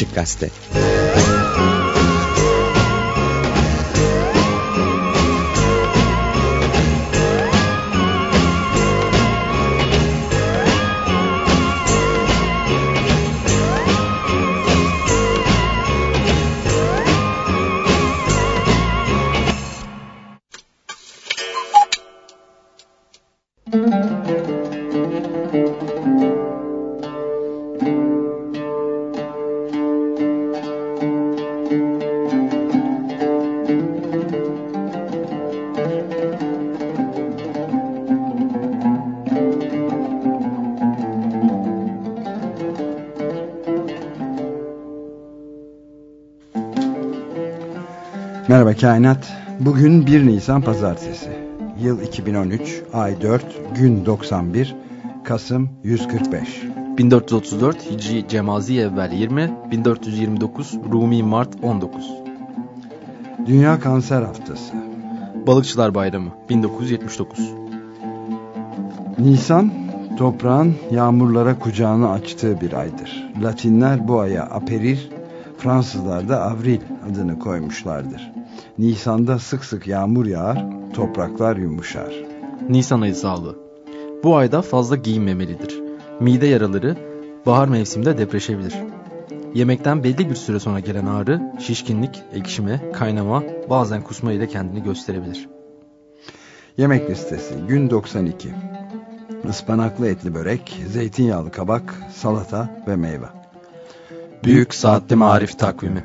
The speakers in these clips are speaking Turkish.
Açık Gazete. Merhaba Kainat. Bugün 1 Nisan Pazartesi. Yıl 2013, ay 4, gün 91, Kasım 145. 1434 Hicri Cemazi Evvel 20, 1429 Rumi Mart 19. Dünya Kanser Haftası. Balıkçılar Bayramı 1979. Nisan, toprağın yağmurlara kucağını açtığı bir aydır. Latinler bu aya Aperil, Fransızlar da Avril adını koymuşlardır. Nisan'da sık sık yağmur yağar, topraklar yumuşar. Nisan ayı sağlığı. Bu ayda fazla giyinmemelidir. Mide yaraları bahar mevsiminde depreşebilir. Yemekten belli bir süre sonra gelen ağrı, şişkinlik, ekşime, kaynama, bazen kusma ile kendini gösterebilir. Yemek listesi gün 92. Ispanaklı etli börek, zeytinyağlı kabak, salata ve meyve. Büyük Saatli Marif Takvimi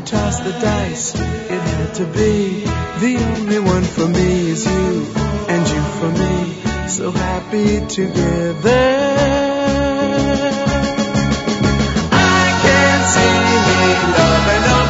They toss the dice, it had to be. The only one for me is you, and you for me, so happy together. I can't see me loving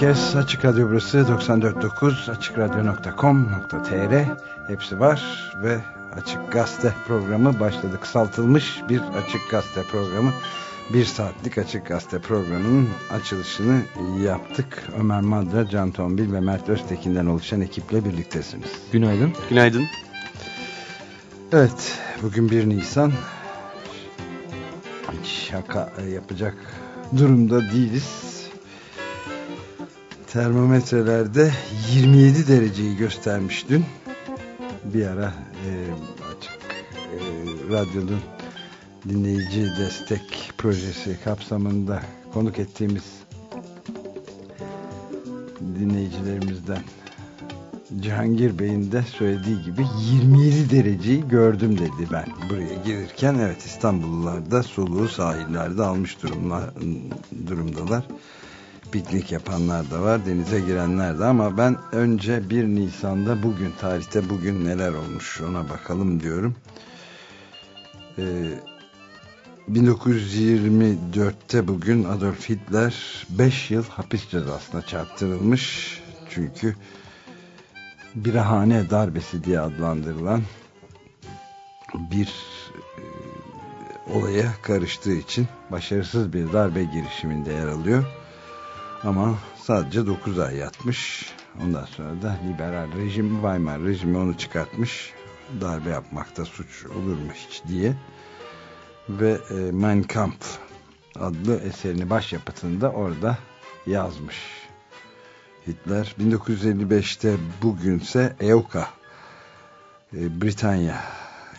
Herkes. Açık Radyo burası 94.9 açıkradyo.com.tr hepsi var ve Açık Gazete programı başladı. Kısaltılmış bir Açık Gazete programı. Bir saatlik Açık Gazete programının açılışını yaptık. Ömer Madra, Can Tombil ve Mert Öztekin'den oluşan ekiple birliktesiniz. Günaydın. Günaydın. Evet, bugün 1 Nisan. Hiç şaka yapacak durumda değiliz. Termometrelerde 27 dereceyi göstermiş dün. Bir ara e, açık e, radyonun dinleyici destek projesi kapsamında konuk ettiğimiz dinleyicilerimizden Cihangir Bey'in de söylediği gibi 27 dereceyi gördüm dedi ben buraya gelirken. Evet İstanbullular da soluğu sahillerde almış durumlar, durumdalar. Piknik yapanlar da var, denize girenler de ama ben önce 1 Nisan'da bugün, tarihte bugün neler olmuş ona bakalım diyorum. Ee, 1924'te bugün Adolf Hitler 5 yıl hapis cezasına çarptırılmış. Çünkü birahane darbesi diye adlandırılan bir e, olaya karıştığı için başarısız bir darbe girişiminde yer alıyor. Ama sadece 9 ay yatmış. Ondan sonra da liberal rejim, Weimar rejimi onu çıkartmış. Darbe yapmakta suç olur mu hiç diye. Ve e, Mein Kampf adlı eserini başyapıtında orada yazmış. Hitler 1955'te bugünse EUKA e, Britanya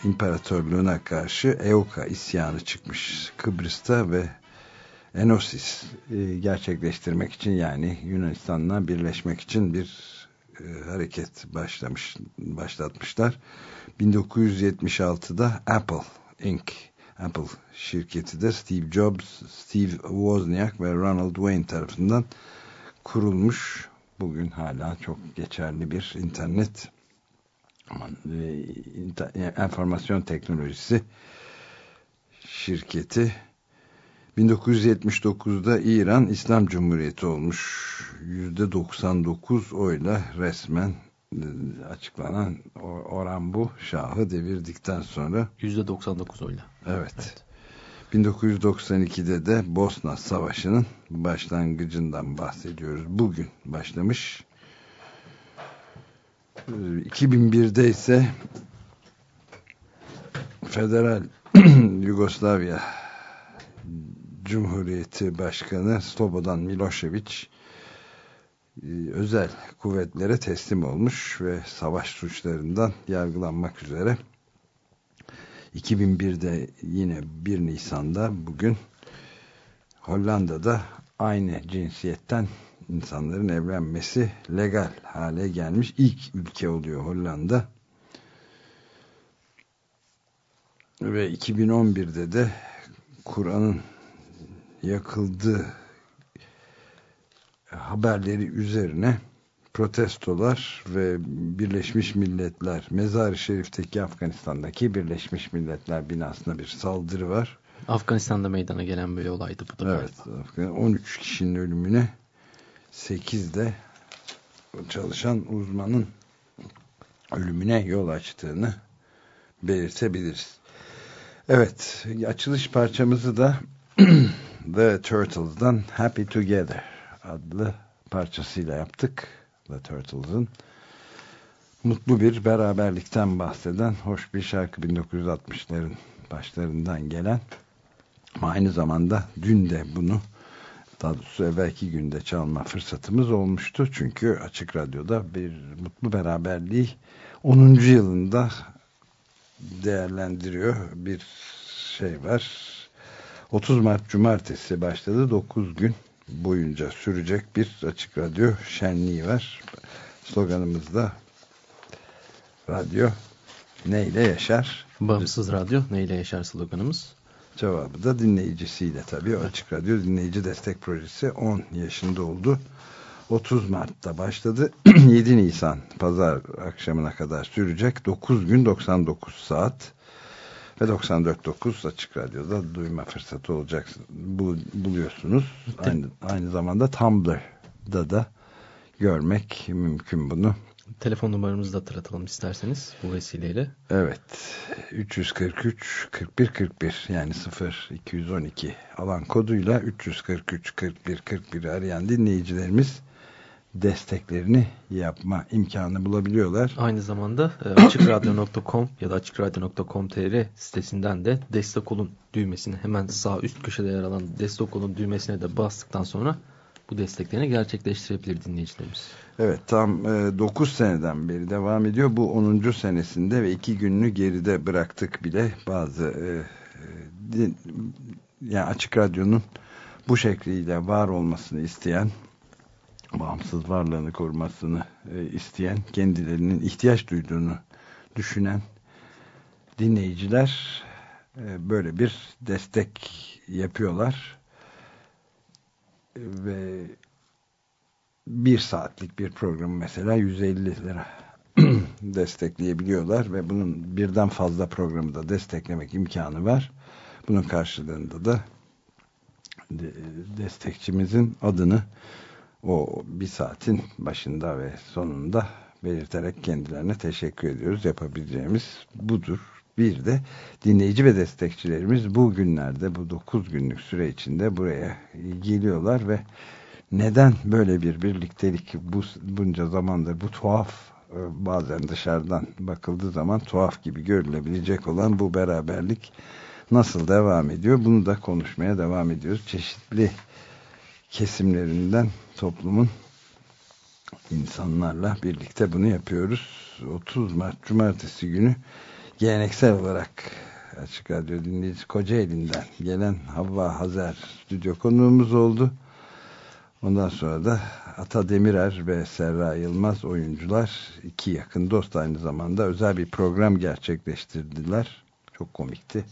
İmparatorluğuna karşı EUKA isyanı çıkmış Kıbrıs'ta ve Enosis e, gerçekleştirmek için yani Yunanistan'la birleşmek için bir e, hareket başlamış başlatmışlar. 1976'da Apple Inc. Apple şirketi de Steve Jobs, Steve Wozniak ve Ronald Wayne tarafından kurulmuş. Bugün hala çok geçerli bir internet aman, e, inter, enformasyon teknolojisi şirketi 1979'da İran İslam Cumhuriyeti olmuş. %99 oyla resmen e, açıklanan oran bu. Şahı devirdikten sonra. %99 oyla. Evet. evet. 1992'de de Bosna Savaşı'nın başlangıcından bahsediyoruz. Bugün başlamış. 2001'de ise Federal Yugoslavya Cumhuriyeti Başkanı Slobodan Milošević e, özel kuvvetlere teslim olmuş ve savaş suçlarından yargılanmak üzere 2001'de yine 1 Nisan'da bugün Hollanda'da aynı cinsiyetten insanların evlenmesi legal hale gelmiş. İlk ülke oluyor Hollanda. Ve 2011'de de Kur'an'ın yakıldığı haberleri üzerine protestolar ve Birleşmiş Milletler Mezar-ı Şerif'teki Afganistan'daki Birleşmiş Milletler binasına bir saldırı var. Afganistan'da meydana gelen bir olaydı bu da. Evet. 13 kişinin ölümüne 8 de çalışan uzmanın ölümüne yol açtığını belirtebiliriz. Evet. Açılış parçamızı da The Turtles'dan Happy Together adlı parçasıyla yaptık. The Turtles'ın mutlu bir beraberlikten bahseden hoş bir şarkı 1960'ların başlarından gelen ama aynı zamanda dün de bunu daha doğrusu evvelki günde çalma fırsatımız olmuştu. Çünkü Açık Radyo'da bir mutlu beraberliği 10. yılında değerlendiriyor bir şey var 30 Mart Cumartesi başladı. 9 gün boyunca sürecek bir açık radyo şenliği var. Sloganımız da radyo neyle yaşar? Bağımsız radyo neyle yaşar sloganımız. Cevabı da dinleyicisiyle tabii. Açık Radyo Dinleyici Destek Projesi 10 yaşında oldu. 30 Mart'ta başladı. 7 Nisan pazar akşamına kadar sürecek. 9 gün 99 saat ve 94.9 Açık Radyo'da duyma fırsatı olacak bul, buluyorsunuz. Aynı, aynı zamanda Tumblr da da görmek mümkün bunu. Telefon numaramızı da hatırlatalım isterseniz bu vesileyle. Evet 343 41 41 yani 0 212 alan koduyla 343 41 41 arayan dinleyicilerimiz desteklerini yapma imkanı bulabiliyorlar. Aynı zamanda e, açıkradyo.com ya da açıkradyo.com.tr sitesinden de destek olun düğmesini hemen sağ üst köşede yer alan destek olun düğmesine de bastıktan sonra bu desteklerini gerçekleştirebilir dinleyicilerimiz. Evet tam 9 seneden beri devam ediyor. Bu 10. senesinde ve 2 gününü geride bıraktık bile bazı e, e, yani Açık Radyo'nun bu şekliyle var olmasını isteyen bağımsız varlığını korumasını e, isteyen kendilerinin ihtiyaç duyduğunu düşünen dinleyiciler e, böyle bir destek yapıyorlar E, ve bir saatlik bir programı mesela 150 lira destekleyebiliyorlar ve bunun birden fazla programı da desteklemek imkanı var. Bunun karşılığında da de- destekçimizin adını o bir saatin başında ve sonunda belirterek kendilerine teşekkür ediyoruz. Yapabileceğimiz budur. Bir de dinleyici ve destekçilerimiz bu günlerde bu 9 günlük süre içinde buraya geliyorlar ve neden böyle bir birliktelik bu bunca zamandır bu tuhaf e, bazen dışarıdan bakıldığı zaman tuhaf gibi görülebilecek olan bu beraberlik nasıl devam ediyor bunu da konuşmaya devam ediyoruz. Çeşitli kesimlerinden toplumun insanlarla birlikte bunu yapıyoruz. 30 Mart Cumartesi günü geleneksel olarak Açık Radyo dinleyici Kocaeli'nden gelen Havva Hazer stüdyo konuğumuz oldu. Ondan sonra da Ata Demirer ve Serra Yılmaz oyuncular iki yakın dost aynı zamanda özel bir program gerçekleştirdiler. Çok komikti.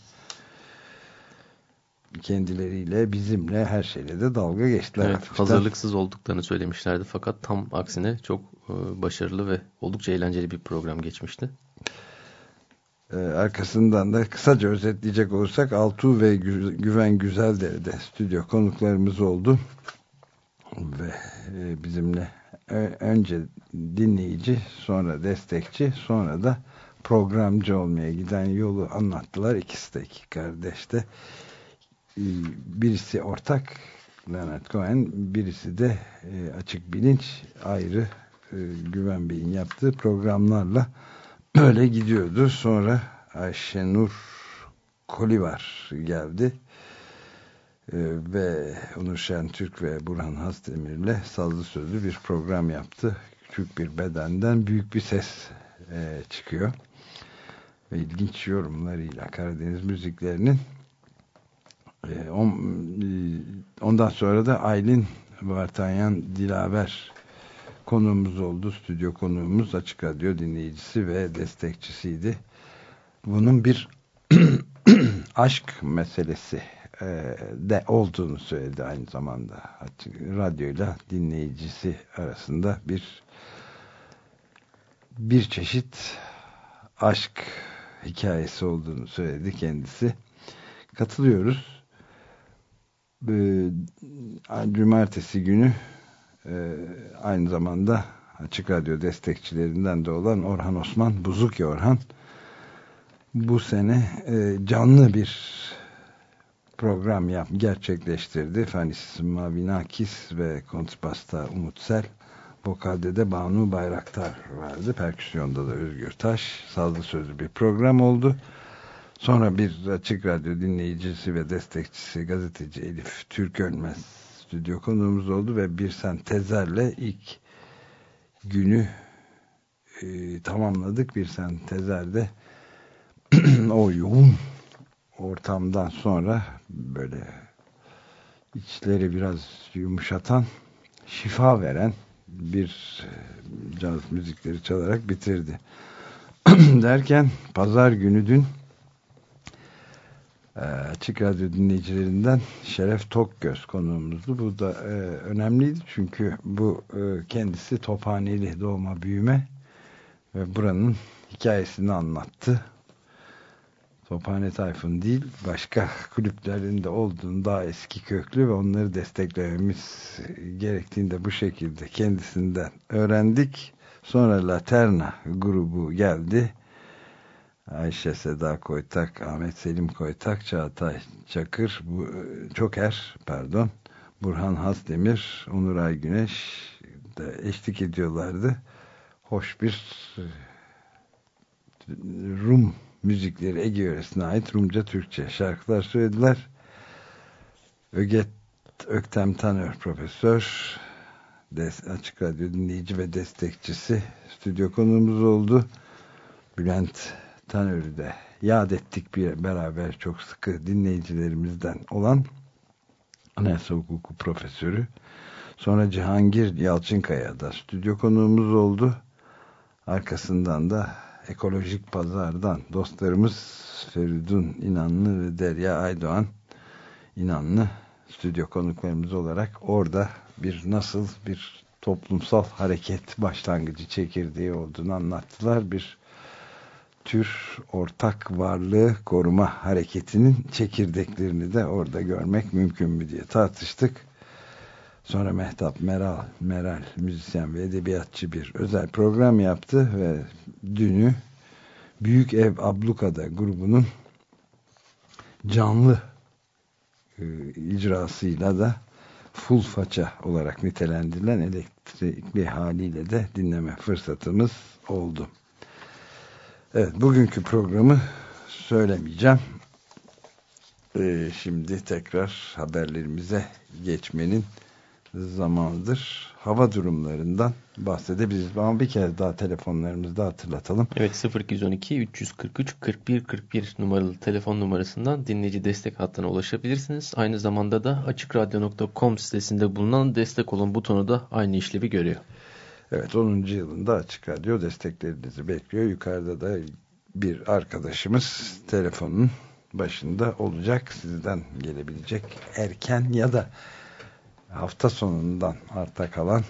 Kendileriyle bizimle her şeyle de dalga geçtiler. Evet, hafiften. hazırlıksız olduklarını söylemişlerdi fakat tam aksine çok e, başarılı ve oldukça eğlenceli bir program geçmişti. Ee, arkasından da kısaca özetleyecek olursak Altuğ ve Gü- Güven Güzeldere'de stüdyo konuklarımız oldu. Ve e, bizimle ö- önce dinleyici, sonra destekçi, sonra da programcı olmaya giden yolu anlattılar. İkisi de iki kardeş de. Birisi ortak Leonard Cohen, birisi de e, açık bilinç ayrı e, Güven Bey'in yaptığı programlarla öyle gidiyordu. Sonra Ayşenur Kolivar geldi. Ee, ve Onur Şentürk ve Burhan Hasdemir'le sazlı sözlü bir program yaptı. Küçük bir bedenden büyük bir ses e, çıkıyor. Ve ilginç yorumlarıyla Karadeniz müziklerinin e, e, ondan sonra da Aylin Vartanyan Dilaver konuğumuz oldu. Stüdyo konuğumuz Açık Radyo dinleyicisi ve destekçisiydi. Bunun bir aşk meselesi e, de olduğunu söyledi aynı zamanda. Radyoyla dinleyicisi arasında bir bir çeşit aşk hikayesi olduğunu söyledi kendisi. Katılıyoruz. Ee, Cumartesi günü e, aynı zamanda Açık Radyo destekçilerinden de olan Orhan Osman, Buzuki Orhan bu sene e, canlı bir program yap, gerçekleştirdi. Fanis Mavinakis ve Kontrbasta Umutsel vokalde de Banu Bayraktar vardı. Perküsyonda da Özgür Taş. Sazlı sözlü bir program oldu. Sonra bir Açık Radyo dinleyicisi ve destekçisi gazeteci Elif Türk Ölmez stüdyo konuğumuz oldu ve bir sentezerle ilk günü e, tamamladık. Bir sentezerde o yoğun ortamdan sonra böyle içleri biraz yumuşatan şifa veren bir e, caz müzikleri çalarak bitirdi. Derken pazar günü dün Açık Radyo dinleyicilerinden Şeref Tokgöz konuğumuzdu. Bu da e, önemliydi çünkü bu e, kendisi Tophaneli doğma büyüme ve buranın hikayesini anlattı. Tophane Tayfun değil başka kulüplerinde olduğunu daha eski köklü ve onları desteklememiz gerektiğinde bu şekilde kendisinden öğrendik. Sonra Laterna grubu geldi. Ayşe Seda Koytak, Ahmet Selim Koytak, Çağatay Çakır, bu, Çoker, pardon, Burhan Hasdemir, Onur Aygüneş de eşlik ediyorlardı. Hoş bir e, Rum müzikleri Ege yöresine ait Rumca Türkçe şarkılar söylediler. Öget Öktem Tanör profesör Des, Açık Radyo dinleyici ve destekçisi stüdyo konuğumuz oldu. Bülent Tanör'ü de yad ettik bir beraber çok sıkı dinleyicilerimizden olan Anayasa Hukuku Profesörü. Sonra Cihangir Yalçınkaya da stüdyo konuğumuz oldu. Arkasından da ekolojik pazardan dostlarımız Feridun İnanlı ve Derya Aydoğan İnanlı stüdyo konuklarımız olarak orada bir nasıl bir toplumsal hareket başlangıcı çekirdeği olduğunu anlattılar. Bir tür ortak varlığı koruma hareketinin çekirdeklerini de orada görmek mümkün mü diye tartıştık. Sonra Mehtap Meral, Meral müzisyen ve edebiyatçı bir özel program yaptı ve dünü Büyük Ev Ablukada grubunun canlı e, icrasıyla da full faça olarak nitelendirilen elektrikli haliyle de dinleme fırsatımız oldu. Evet bugünkü programı söylemeyeceğim. Ee, şimdi tekrar haberlerimize geçmenin zamanıdır. Hava durumlarından bahsedebiliriz. Ama bir kez daha telefonlarımızda hatırlatalım. Evet 0212 343 41 41 numaralı telefon numarasından dinleyici destek hattına ulaşabilirsiniz. Aynı zamanda da açıkradyo.com sitesinde bulunan destek olun butonu da aynı işlevi görüyor. Evet 10. yılında Açık Radyo desteklerinizi bekliyor. Yukarıda da bir arkadaşımız telefonun başında olacak. Sizden gelebilecek erken ya da hafta sonundan arta kalan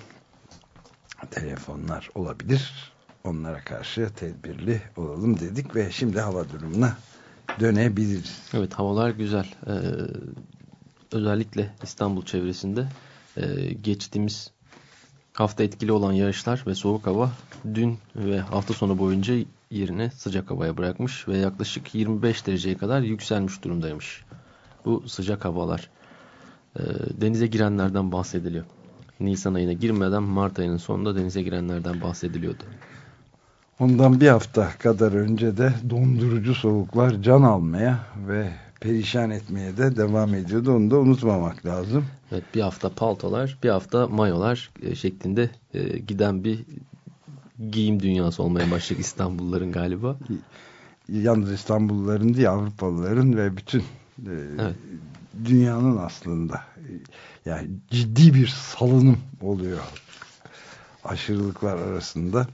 telefonlar olabilir. Onlara karşı tedbirli olalım dedik ve şimdi hava durumuna dönebiliriz. Evet havalar güzel. Ee, özellikle İstanbul çevresinde e, geçtiğimiz hafta etkili olan yağışlar ve soğuk hava dün ve hafta sonu boyunca yerine sıcak havaya bırakmış ve yaklaşık 25 dereceye kadar yükselmiş durumdaymış. Bu sıcak havalar. E, denize girenlerden bahsediliyor. Nisan ayına girmeden Mart ayının sonunda denize girenlerden bahsediliyordu. Ondan bir hafta kadar önce de dondurucu soğuklar can almaya ve perişan etmeye de devam ediyordu. Onu da unutmamak lazım. Evet bir hafta paltolar, bir hafta mayolar e, şeklinde e, giden bir giyim dünyası olmaya başladı İstanbulluların galiba. Yalnız İstanbulluların değil Avrupalıların ve bütün e, Evet. dünyanın aslında yani ciddi bir salınım oluyor aşırılıklar arasında.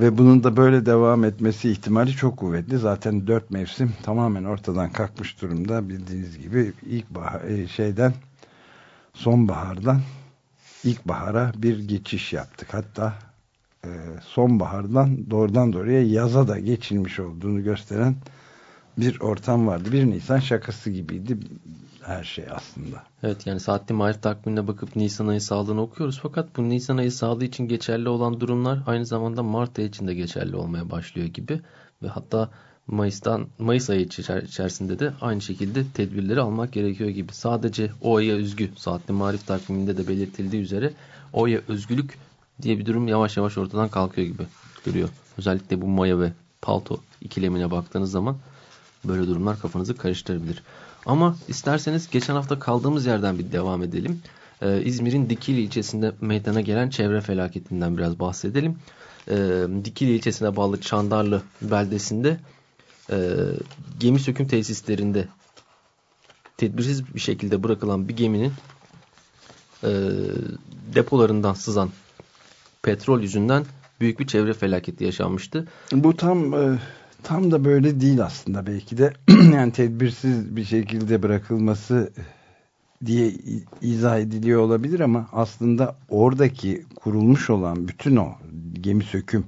Ve bunun da böyle devam etmesi ihtimali çok kuvvetli. Zaten dört mevsim tamamen ortadan kalkmış durumda. Bildiğiniz gibi ilk bahar, e, şeyden sonbahardan ilkbahara bir geçiş yaptık. Hatta e, sonbahardan doğrudan doğruya yaza da geçilmiş olduğunu gösteren bir ortam vardı. 1 Nisan şakası gibiydi her şey aslında. Evet yani saatli marif takvimine bakıp Nisan ayı sağlığını okuyoruz. Fakat bu Nisan ayı sağlığı için geçerli olan durumlar aynı zamanda Mart ayı için de geçerli olmaya başlıyor gibi. Ve hatta Mayıs'tan Mayıs ayı içer- içerisinde de aynı şekilde tedbirleri almak gerekiyor gibi. Sadece o aya özgü saatli marif takviminde de belirtildiği üzere o aya özgülük diye bir durum yavaş yavaş ortadan kalkıyor gibi duruyor. Özellikle bu maya ve palto ikilemine baktığınız zaman böyle durumlar kafanızı karıştırabilir. Ama isterseniz geçen hafta kaldığımız yerden bir devam edelim. Ee, İzmir'in Dikili ilçesinde meydana gelen çevre felaketinden biraz bahsedelim. Ee, Dikili ilçesine bağlı Çandarlı beldesinde e, gemi söküm tesislerinde tedbirsiz bir şekilde bırakılan bir geminin e, depolarından sızan petrol yüzünden büyük bir çevre felaketi yaşanmıştı. Bu tam e, tam da böyle değil aslında belki de yani tedbirsiz bir şekilde bırakılması diye izah ediliyor olabilir ama aslında oradaki kurulmuş olan bütün o gemi söküm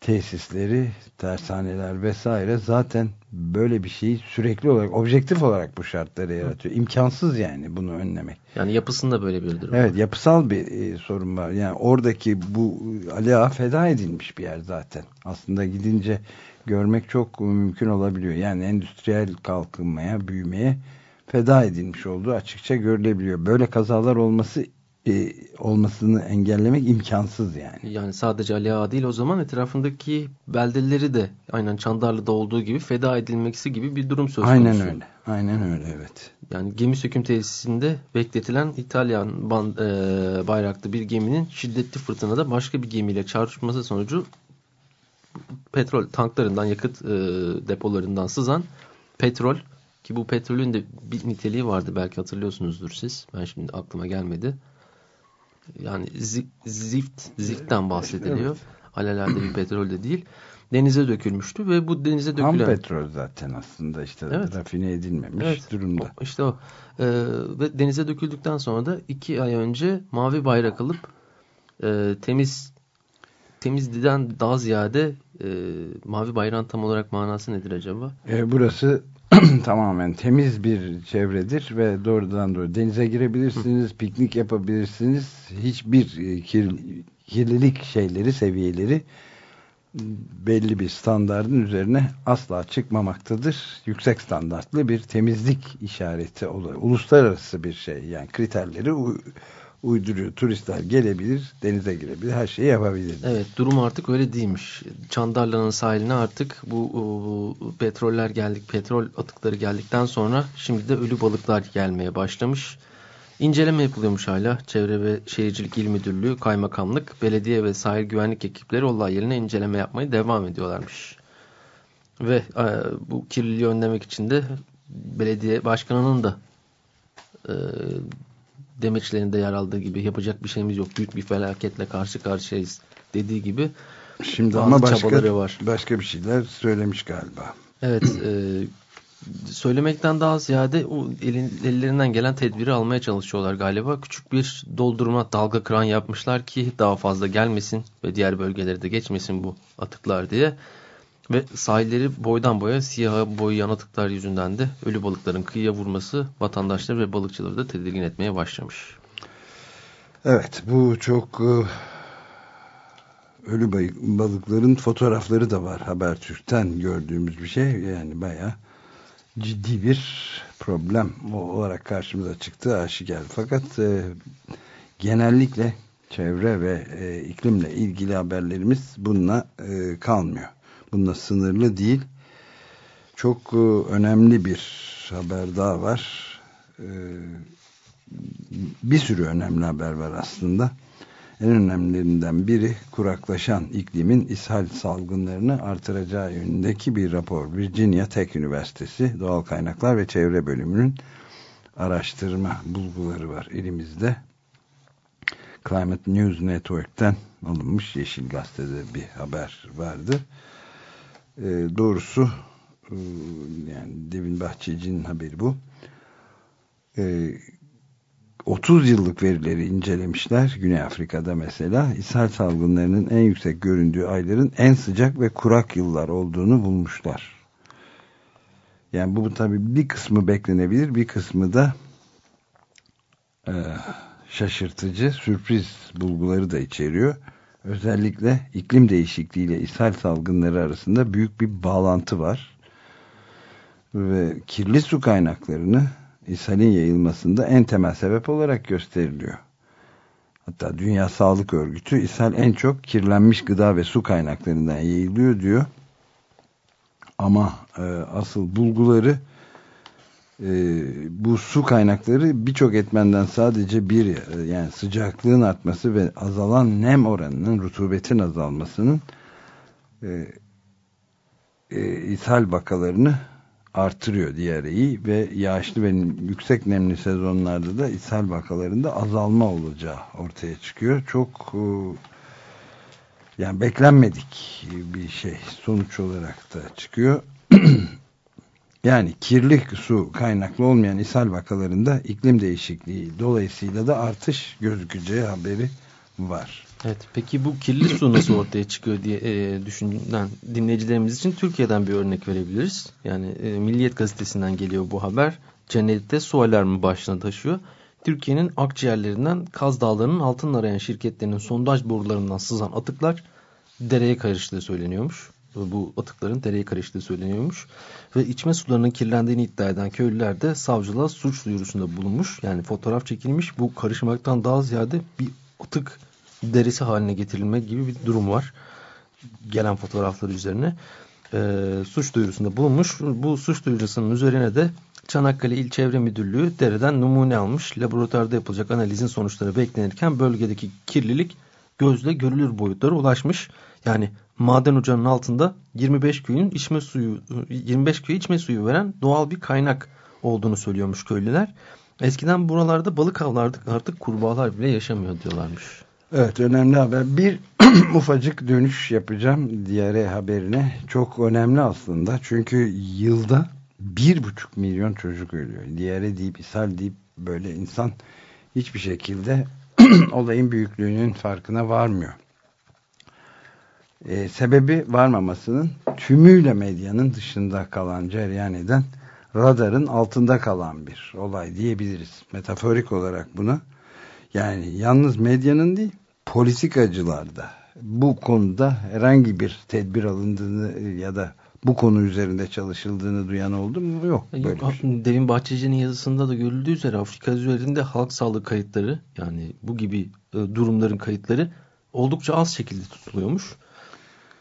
tesisleri, tersaneler vesaire zaten böyle bir şeyi sürekli olarak, objektif olarak bu şartları yaratıyor. İmkansız yani bunu önlemek. Yani yapısında böyle bir durum. Evet yapısal bir e, sorun var. Yani oradaki bu Ali Ağa feda edilmiş bir yer zaten. Aslında gidince görmek çok mümkün olabiliyor. Yani endüstriyel kalkınmaya, büyümeye feda edilmiş olduğu açıkça görülebiliyor. Böyle kazalar olması e, olmasını engellemek imkansız yani. Yani sadece Ali Ağa değil o zaman etrafındaki beldeleri de aynen Çandarlı'da olduğu gibi feda edilmeksi gibi bir durum söz konusu. Aynen öyle. Aynen öyle evet. Yani gemi söküm tesisinde bekletilen İtalyan ban, e, bayraklı bir geminin şiddetli fırtınada başka bir gemiyle çarpışması sonucu petrol tanklarından yakıt e, depolarından sızan petrol ki bu petrolün de bir niteliği vardı belki hatırlıyorsunuzdur siz. Ben şimdi aklıma gelmedi. Yani zi, zift, ziftten bahsediliyor. Alelade bir petrol de değil. Denize dökülmüştü ve bu denize Ham dökülen... petrol zaten aslında işte Evet. rafine edilmemiş Evet. durumda. O- İşte o. Ee, ve denize döküldükten sonra da iki ay önce mavi bayrak alıp e, temiz temizliden daha ziyade e, mavi bayrağın tam olarak manası nedir acaba? E, burası tamamen temiz bir çevredir ve doğrudan doğru denize girebilirsiniz, piknik yapabilirsiniz. Hiçbir e, kir- kirlilik şeyleri, seviyeleri belli bir standardın üzerine asla çıkmamaktadır. Yüksek standartlı bir temizlik işareti oluyor. Uluslararası bir şey yani kriterleri uyduruyor. Turistler gelebilir, denize girebilir, her şeyi yapabilir. Evet durum artık öyle değilmiş. Çandarlı'nın sahiline artık bu, bu petroller geldik, petrol atıkları geldikten sonra şimdi de ölü balıklar gelmeye başlamış. İnceleme yapılıyormuş hala. Çevre ve Şehircilik İl Müdürlüğü, Kaymakamlık, Belediye ve sahil güvenlik ekipleri olay yerine inceleme yapmaya devam ediyorlarmış. Ve e, bu kirliliği önlemek için de belediye başkanının da e, demeçlerinde yer aldığı gibi yapacak bir şeyimiz yok. Büyük bir felaketle karşı karşıyayız dediği gibi Şimdi bazı ama başka çabaları var. başka bir şeyler söylemiş galiba. Evet, e, söylemekten daha ziyade o elin, ellerinden gelen tedbiri almaya çalışıyorlar galiba. Küçük bir doldurma dalga kıran yapmışlar ki daha fazla gelmesin ve diğer bölgelere de geçmesin bu atıklar diye. Ve sahilleri boydan boya siyaha boyayan atıklar yüzünden de ölü balıkların kıyıya vurması vatandaşları ve balıkçıları da tedirgin etmeye başlamış. Evet bu çok e, ölü balıkların fotoğrafları da var Habertürk'ten gördüğümüz bir şey. Yani baya ciddi bir problem olarak karşımıza çıktı. Aşikar. Fakat e, genellikle çevre ve e, iklimle ilgili haberlerimiz bununla kalmıyor bununla sınırlı değil çok e, önemli bir haber daha var e, bir sürü önemli haber var aslında. En önemlilerinden biri kuraklaşan iklimin ishal salgınlarını artıracağı yönündeki bir rapor. Virginia Tech Üniversitesi Doğal Kaynaklar ve Çevre Bölümünün araştırma bulguları var elimizde. Climate News Network'ten alınmış Yeşil Gazete'de bir haber vardı. Ee, doğrusu e, yani Devin Bahçeci'nin haberi bu. Ee, 30 yıllık verileri incelemişler. Güney Afrika'da mesela ishal salgınlarının en yüksek göründüğü ayların en sıcak ve kurak yıllar olduğunu bulmuşlar. Yani bu tabii bir kısmı beklenebilir, bir kısmı da e, şaşırtıcı, sürpriz bulguları da içeriyor. Özellikle iklim değişikliğiyle ishal salgınları arasında büyük bir bağlantı var. Ve kirli su kaynaklarını ishalin yayılmasında en temel sebep olarak gösteriliyor. Hatta Dünya Sağlık Örgütü ishal en çok kirlenmiş gıda ve su kaynaklarından yayılıyor diyor. Ama e, asıl bulguları e, bu su kaynakları birçok etmenden sadece bir e, yani sıcaklığın artması ve azalan nem oranının rutubetin azalmasının e, e, ishal vakalarını artırıyor diğeri ve yağışlı ve yüksek nemli sezonlarda da ishal vakalarında azalma olacağı ortaya çıkıyor. Çok e, yani beklenmedik bir şey sonuç olarak da çıkıyor. Yani kirli su kaynaklı olmayan ishal vakalarında iklim değişikliği dolayısıyla da artış gözükeceği haberi var. Evet, peki bu kirli su nasıl ortaya çıkıyor diye e, düşünen dinleyicilerimiz için Türkiye'den bir örnek verebiliriz. Yani e, Milliyet Gazetesi'nden geliyor bu haber. Cennette su alarmı başına taşıyor. Türkiye'nin akciğerlerinden Kaz Dağları'nın altın arayan şirketlerinin sondaj borularından sızan atıklar dereye karıştığı söyleniyormuş. Bu atıkların dereye karıştığı söyleniyormuş. Ve içme sularının kirlendiğini iddia eden köylüler de savcılığa suç duyurusunda bulunmuş. Yani fotoğraf çekilmiş. Bu karışmaktan daha ziyade bir atık derisi haline getirilme gibi bir durum var. Gelen fotoğraflar üzerine e, suç duyurusunda bulunmuş. Bu suç duyurusunun üzerine de Çanakkale İl Çevre Müdürlüğü dereden numune almış. Laboratuvarda yapılacak analizin sonuçları beklenirken bölgedeki kirlilik gözle görülür boyutlara ulaşmış. Yani maden ocağının altında 25 köyün içme suyu 25 köy içme suyu veren doğal bir kaynak olduğunu söylüyormuş köylüler. Eskiden buralarda balık avlardık artık kurbağalar bile yaşamıyor diyorlarmış. Evet önemli haber. Bir ufacık dönüş yapacağım diğer haberine. Çok önemli aslında. Çünkü yılda bir buçuk milyon çocuk ölüyor. Diğeri deyip ishal deyip böyle insan hiçbir şekilde olayın büyüklüğünün farkına varmıyor. Ee, sebebi varmamasının tümüyle medyanın dışında kalan cereyan eden radarın altında kalan bir olay diyebiliriz. Metaforik olarak buna. Yani yalnız medyanın değil politikacılar da bu konuda herhangi bir tedbir alındığını ya da bu konu üzerinde çalışıldığını duyan oldu mu? Yok. Böyle Yok, şey. Devin Bahçeci'nin yazısında da görüldüğü üzere Afrika üzerinde halk sağlığı kayıtları yani bu gibi e, durumların kayıtları oldukça az şekilde tutuluyormuş.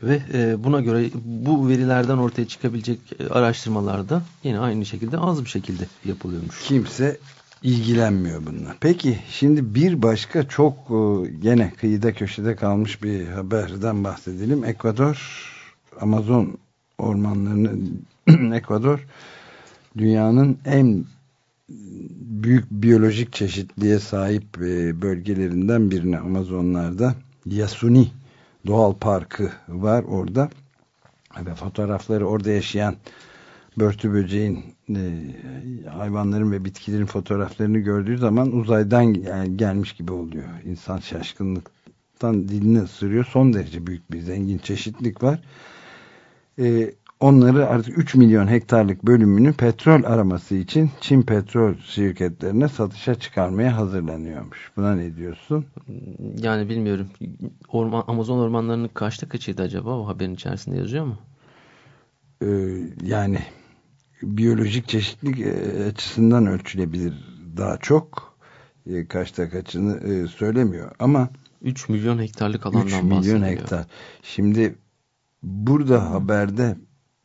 Ve e, buna göre bu verilerden ortaya çıkabilecek e, araştırmalarda yine aynı şekilde az bir şekilde yapılıyormuş. Kimse ilgilenmiyor bununla. Peki şimdi bir başka çok e, gene kıyıda köşede kalmış bir haberden bahsedelim. Ekvador Amazon ormanlarını Ekvador dünyanın en büyük biyolojik çeşitliğe sahip e, bölgelerinden birine Amazonlarda Yasuni Doğal Parkı var orada ve fotoğrafları orada yaşayan börtü böceğin e, hayvanların ve bitkilerin fotoğraflarını gördüğü zaman uzaydan gel- gelmiş gibi oluyor. İnsan şaşkınlıktan dilini ısırıyor. Son derece büyük bir zengin çeşitlik var. E, onları artık 3 milyon hektarlık bölümünü petrol araması için Çin petrol şirketlerine satışa çıkarmaya hazırlanıyormuş. Buna ne diyorsun? Yani bilmiyorum orman, Amazon ormanlarının kaçta kaçıydı acaba o haberin içerisinde yazıyor mu? e, yani biyolojik çeşitlilik e, açısından ölçülebilir daha çok e, kaçta kaçını e, söylemiyor ama 3 milyon hektarlık 3 alandan milyon bahsediyor. hektar şimdi burada haberde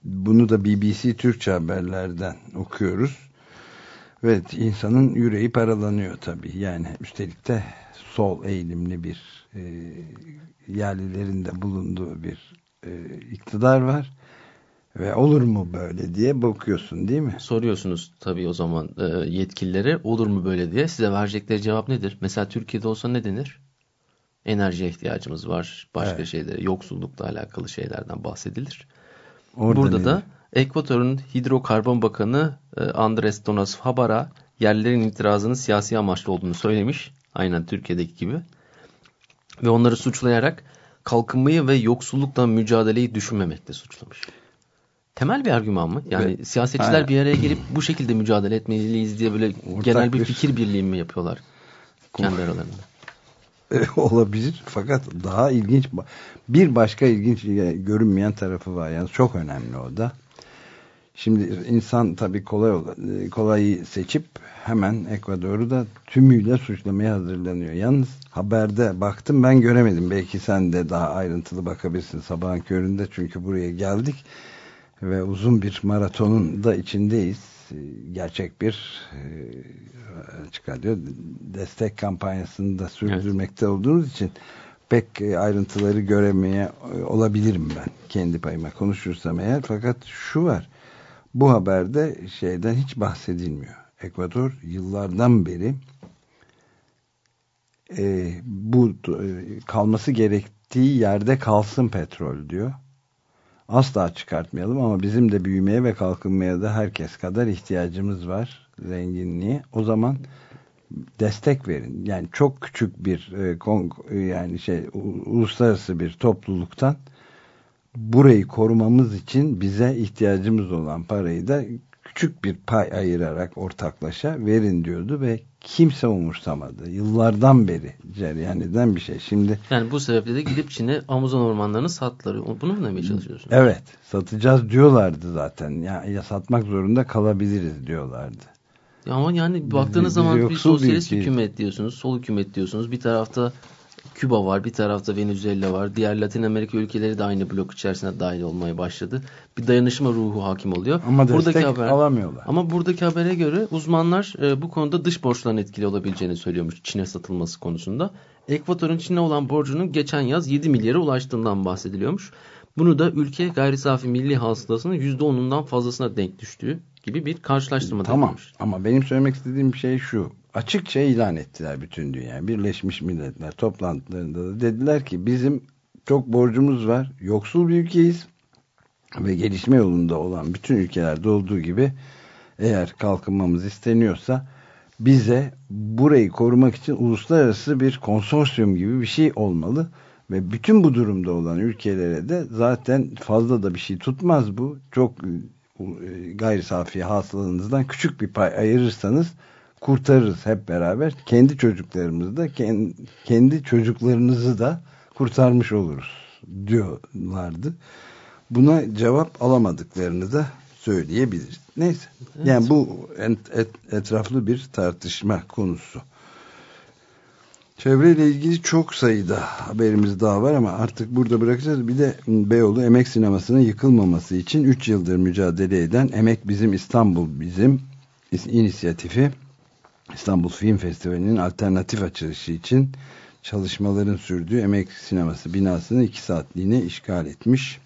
bunu da BBC Türkçe haberlerden okuyoruz ve insanın yüreği paralanıyor tabii yani üstelik de sol eğilimli bir e, yerlilerin de bulunduğu bir e, iktidar var ve olur mu böyle diye bakıyorsun değil mi? Soruyorsunuz tabii o zaman e, yetkililere olur mu böyle diye. Size verecekleri cevap nedir? Mesela Türkiye'de olsa ne denir? Enerjiye ihtiyacımız var. Başka Evet. şeylere, yoksullukla alakalı şeylerden bahsedilir. Orada Burada ne- da Ekvator'un hidrokarbon bakanı e, Andres Donas Habara yerlilerin itirazının siyasi amaçlı olduğunu söylemiş. Aynen Türkiye'deki gibi. Ve onları suçlayarak kalkınmayı ve yoksullukla mücadeleyi düşünmemekle suçlamış. Temel bir argüman mı? Yani Ve- siyasetçiler Aynen. bir araya gelip bu şekilde mücadele etmeliyiz diye böyle Ortak genel bir bir- fikir birliği mi yapıyorlar? Kendi aralarında. olabilir. Fakat daha ilginç bir başka ilginç görünmeyen tarafı var. Yani çok önemli o da. Şimdi insan tabii kolay kolayı seçip hemen Ekvador'u da tümüyle suçlamaya hazırlanıyor. Yalnız haberde baktım ben göremedim. Belki sen de daha ayrıntılı bakabilirsin sabahın köründe. Çünkü buraya geldik ve uzun bir maratonun da içindeyiz gerçek bir çıkarıyor destek kampanyasını da sürdürmekte evet. olduğumuz için pek ayrıntıları göremeye olabilirim ben. Kendi payıma konuşursam eğer. Fakat şu var. Bu haberde şeyden hiç bahsedilmiyor. Ekvador yıllardan beri e, bu e, kalması gerektiği yerde kalsın petrol diyor asla çıkartmayalım ama bizim de büyümeye ve kalkınmaya da herkes kadar ihtiyacımız var zenginliğe. O zaman destek verin. Yani çok küçük bir e, kong- yani şey uluslararası bir topluluktan burayı korumamız için bize ihtiyacımız olan parayı da küçük bir pay ayırarak ortaklaşa verin diyordu ve kimse umursamadı. Yıllardan beri cereyan eden bir şey. Şimdi Yani bu sebeple de gidip Çin'e Amazon ormanlarını sattılar. Bunu mu demeye çalışıyorsunuz? evet satacağız diyorlardı zaten. Ya, ya satmak zorunda kalabiliriz diyorlardı. Ya ama yani baktığınız biz zaman bir yoksul bir sosyalist ülkeyiz. hükümet diyorsunuz, sol hükümet diyorsunuz. Bir tarafta Küba var, bir tarafta Venezuela var. Diğer Latin Amerika ülkeleri de aynı blok içerisine dahil olmaya başladı. Bir dayanışma ruhu hakim oluyor. Ama destek alamıyorlar. Ama buradaki habere göre uzmanlar e, bu konuda dış borçların etkili olabileceğini söylüyormuş Çin'e satılması konusunda. Ekvator'un Çin'e olan borcunun geçen yaz 7 milyara ulaştığından bahsediliyormuş. Bunu da ülke gayri safi milli hasılasının %10'undan fazlasına denk düştüğü gibi bir karşılaştırma Tamam yapılmış. ama benim söylemek istediğim şey şu. Açıkça ilan ettiler bütün dünya. Birleşmiş Milletler toplantılarında da dediler ki bizim çok borcumuz var. Yoksul bir ülkeyiz. Ve gelişme yolunda olan bütün ülkelerde olduğu gibi eğer kalkınmamız isteniyorsa bize burayı korumak için uluslararası bir konsorsiyum gibi bir şey olmalı. Ve bütün bu durumda olan ülkelere de zaten fazla da bir şey tutmaz bu. Çok e, gayri safi hasılanızdan küçük bir pay ayırırsanız kurtarırız hep beraber. Kendi çocuklarımızı da kendi, kendi çocuklarınızı da kurtarmış oluruz diyorlardı. Buna cevap alamadıklarını da söyleyebiliriz. Neyse. Yani bu et- et- etraflı bir tartışma konusu. Çevreyle ilgili çok sayıda haberimiz daha var ama artık burada bırakacağız. Bir de Beyoğlu Emek Sineması'nın yıkılmaması için 3 yıldır mücadele eden Emek Bizim İstanbul Bizim inisiyatifi İstanbul Film Festivali'nin alternatif açılışı için çalışmaların sürdüğü Emek Sineması binasını 2 saatliğine işgal etmiş.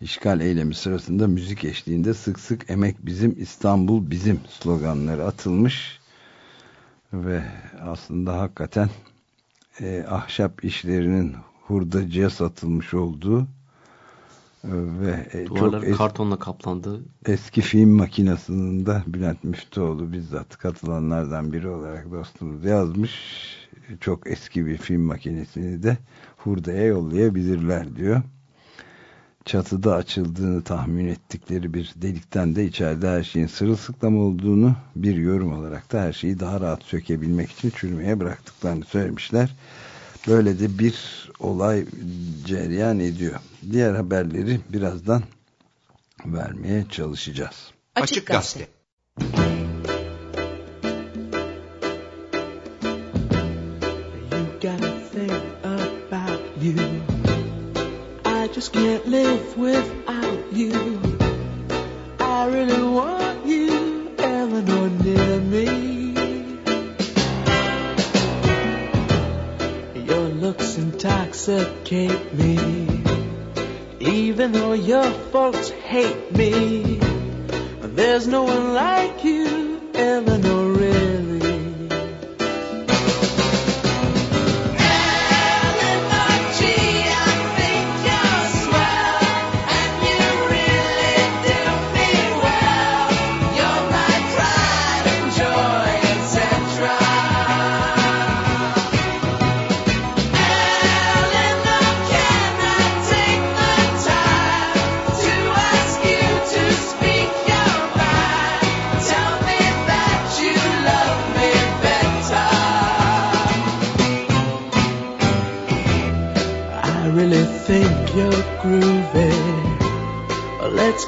İşgal eylemi sırasında müzik eşliğinde sık sık Emek Bizim İstanbul Bizim sloganları atılmış ve aslında hakikaten e, ahşap işlerinin hurdacıya satılmış olduğu ve e, Duvarlar çok es- kartonla kaplandı. eski film makinesinin de Bülent Müftüoğlu bizzat katılanlardan biri olarak dostumuz yazmış. Çok eski bir film makinesini de hurdaya yollayabilirler diyor. Çatıda açıldığını tahmin ettikleri bir delikten de içeride her şeyin sırılsıklam olduğunu bir yorum olarak da her şeyi daha rahat sökebilmek için çürümeye bıraktıklarını söylemişler. Böyle de bir olay cereyan ediyor. Diğer haberleri birazdan vermeye çalışacağız. Açık Gazete. You gotta think about you. I just can't live without you. Intoxicate me. Even though your folks hate me, there's no one like you, Eleanor,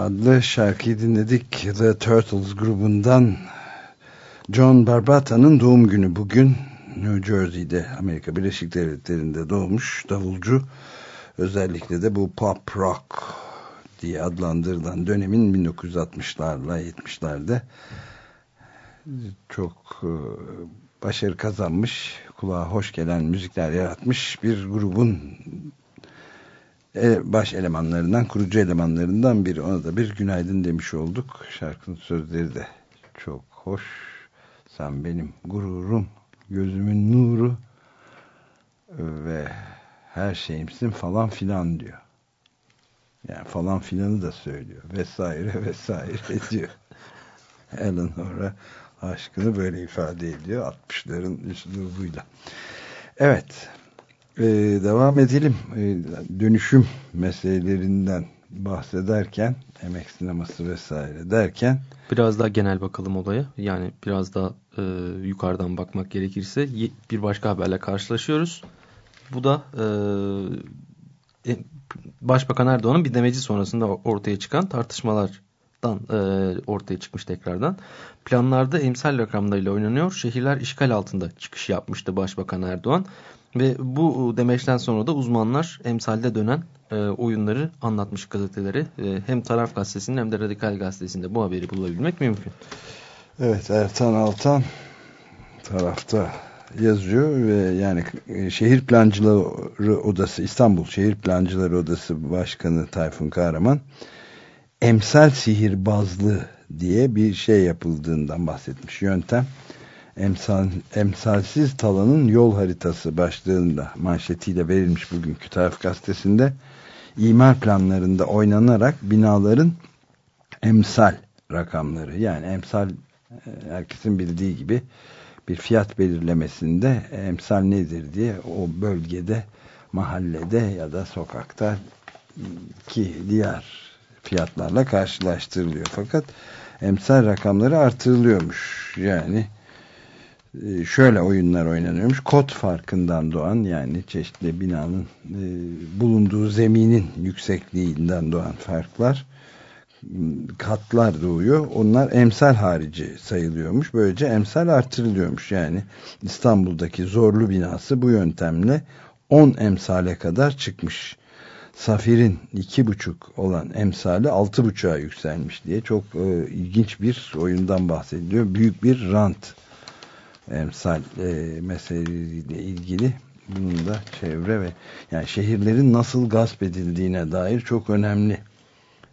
adlı şarkıyı dinledik. The Turtles grubundan John Barbata'nın doğum günü bugün New Jersey'de Amerika Birleşik Devletleri'nde doğmuş davulcu. Özellikle de bu pop rock diye adlandırılan dönemin 1960'larla 70'lerde çok e, başarı kazanmış, kulağa hoş gelen müzikler yaratmış bir grubun baş elemanlarından, kurucu elemanlarından biri. Ona da bir günaydın demiş olduk. Şarkının sözleri de çok hoş. Sen benim gururum, gözümün nuru ve her şeyimsin falan filan diyor. Yani falan filanı da söylüyor. Vesaire vesaire diyor. Eleanor'a aşkını böyle ifade ediyor 60'ların üslubuyla. Evet. Ee, devam edelim. Ee, dönüşüm meselelerinden bahsederken emek sineması vesaire derken Biraz daha genel bakalım olaya. Yani biraz daha e, yukarıdan bakmak gerekirse bir başka haberle karşılaşıyoruz. Bu da e, Başbakan Erdoğan'ın bir demeci sonrasında ortaya çıkan tartışmalardan e, ortaya çıkmış tekrardan. Planlarda emsal rakamlarıyla oynanıyor. Şehirler işgal altında çıkış yapmıştı Başbakan Erdoğan. Ve bu demeçten sonra da uzmanlar emsalde dönen e, oyunları anlatmış gazeteleri. E, hem Taraf Gazetesi'nde hem de Radikal Gazetesi'nde bu haberi bulabilmek mümkün. Evet Ertan Altan tarafta yazıyor ve yani e, Şehir Plancıları Odası İstanbul Şehir Plancıları Odası Başkanı Tayfun Kahraman emsal sihirbazlığı diye bir şey yapıldığından bahsetmiş yöntem emsal, emsalsiz talanın yol haritası başlığında manşetiyle verilmiş bugünkü taraf gazetesinde imar planlarında oynanarak binaların emsal rakamları yani emsal e, herkesin bildiği gibi bir fiyat belirlemesinde emsal nedir diye o bölgede mahallede ya da sokakta ki diğer fiyatlarla karşılaştırılıyor. Fakat emsal rakamları artırılıyormuş. Yani şöyle oyunlar oynanıyormuş. Kod farkından doğan yani çeşitli binanın e, bulunduğu zeminin yüksekliğinden doğan farklar katlar doğuyor. Onlar emsal harici sayılıyormuş. Böylece emsal artırılıyormuş. Yani İstanbul'daki zorlu binası bu yöntemle 10 emsale kadar çıkmış. Safir'in iki buçuk olan emsali altı buçuğa yükselmiş diye çok e, ilginç bir oyundan bahsediliyor. Büyük bir rant emsal e, meseleleriyle ilgili bunun da çevre ve yani şehirlerin nasıl gasp edildiğine dair çok önemli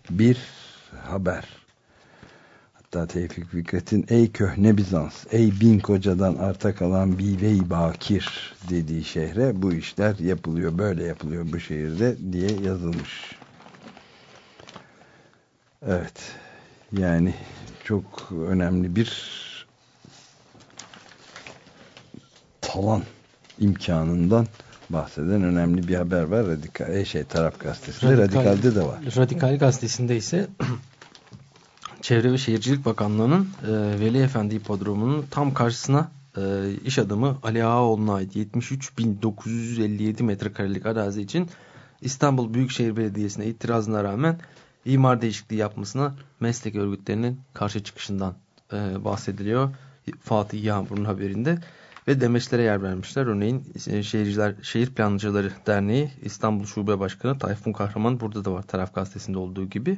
bir haber. Hatta Tevfik Fikret'in ey köhne Bizans, ey bin kocadan arta kalan bivey bakir dediği şehre bu işler yapılıyor, böyle yapılıyor bu şehirde diye yazılmış. Evet, yani çok önemli bir talan imkanından bahseden önemli bir haber var. Radikal, e, şey taraf gazetesinde, Radikal, Radikal'de de var. Radikal gazetesinde ise Çevre ve Şehircilik Bakanlığı'nın e, Veli Efendi Hipodromu'nun tam karşısına e, iş adamı Ali Ağaoğlu'na ait 73.957 metrekarelik arazi için İstanbul Büyükşehir Belediyesi'ne itirazına rağmen imar değişikliği yapmasına meslek örgütlerinin karşı çıkışından e, bahsediliyor. Fatih Yağmur'un haberinde ve demeçlere yer vermişler. Örneğin e, Şehirciler, Şehir Plancıları Derneği İstanbul Şube Başkanı Tayfun Kahraman burada da var taraf gazetesinde olduğu gibi.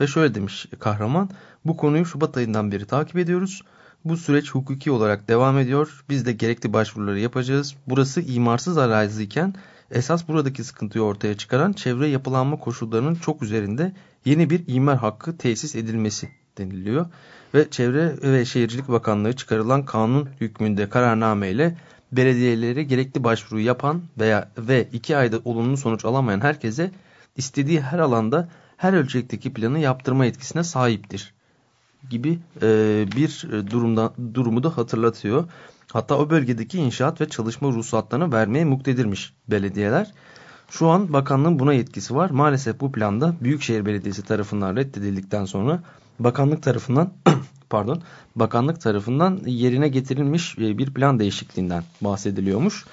Ve şöyle demiş Kahraman, bu konuyu Şubat ayından beri takip ediyoruz. Bu süreç hukuki olarak devam ediyor. Biz de gerekli başvuruları yapacağız. Burası imarsız araziyken esas buradaki sıkıntıyı ortaya çıkaran çevre yapılanma koşullarının çok üzerinde yeni bir imar hakkı tesis edilmesi deniliyor. Ve Çevre ve Şehircilik Bakanlığı çıkarılan kanun hükmünde kararname ile belediyelere gerekli başvuru yapan veya ve iki ayda olumlu sonuç alamayan herkese istediği her alanda her ölçekteki planı yaptırma etkisine sahiptir gibi e, bir durumda, durumu da hatırlatıyor. Hatta o bölgedeki inşaat ve çalışma ruhsatlarını vermeye muktedirmiş belediyeler. Şu an bakanlığın buna yetkisi var. Maalesef bu planda Büyükşehir Belediyesi tarafından reddedildikten sonra bakanlık tarafından pardon bakanlık tarafından yerine getirilmiş e, bir plan değişikliğinden bahsediliyormuş.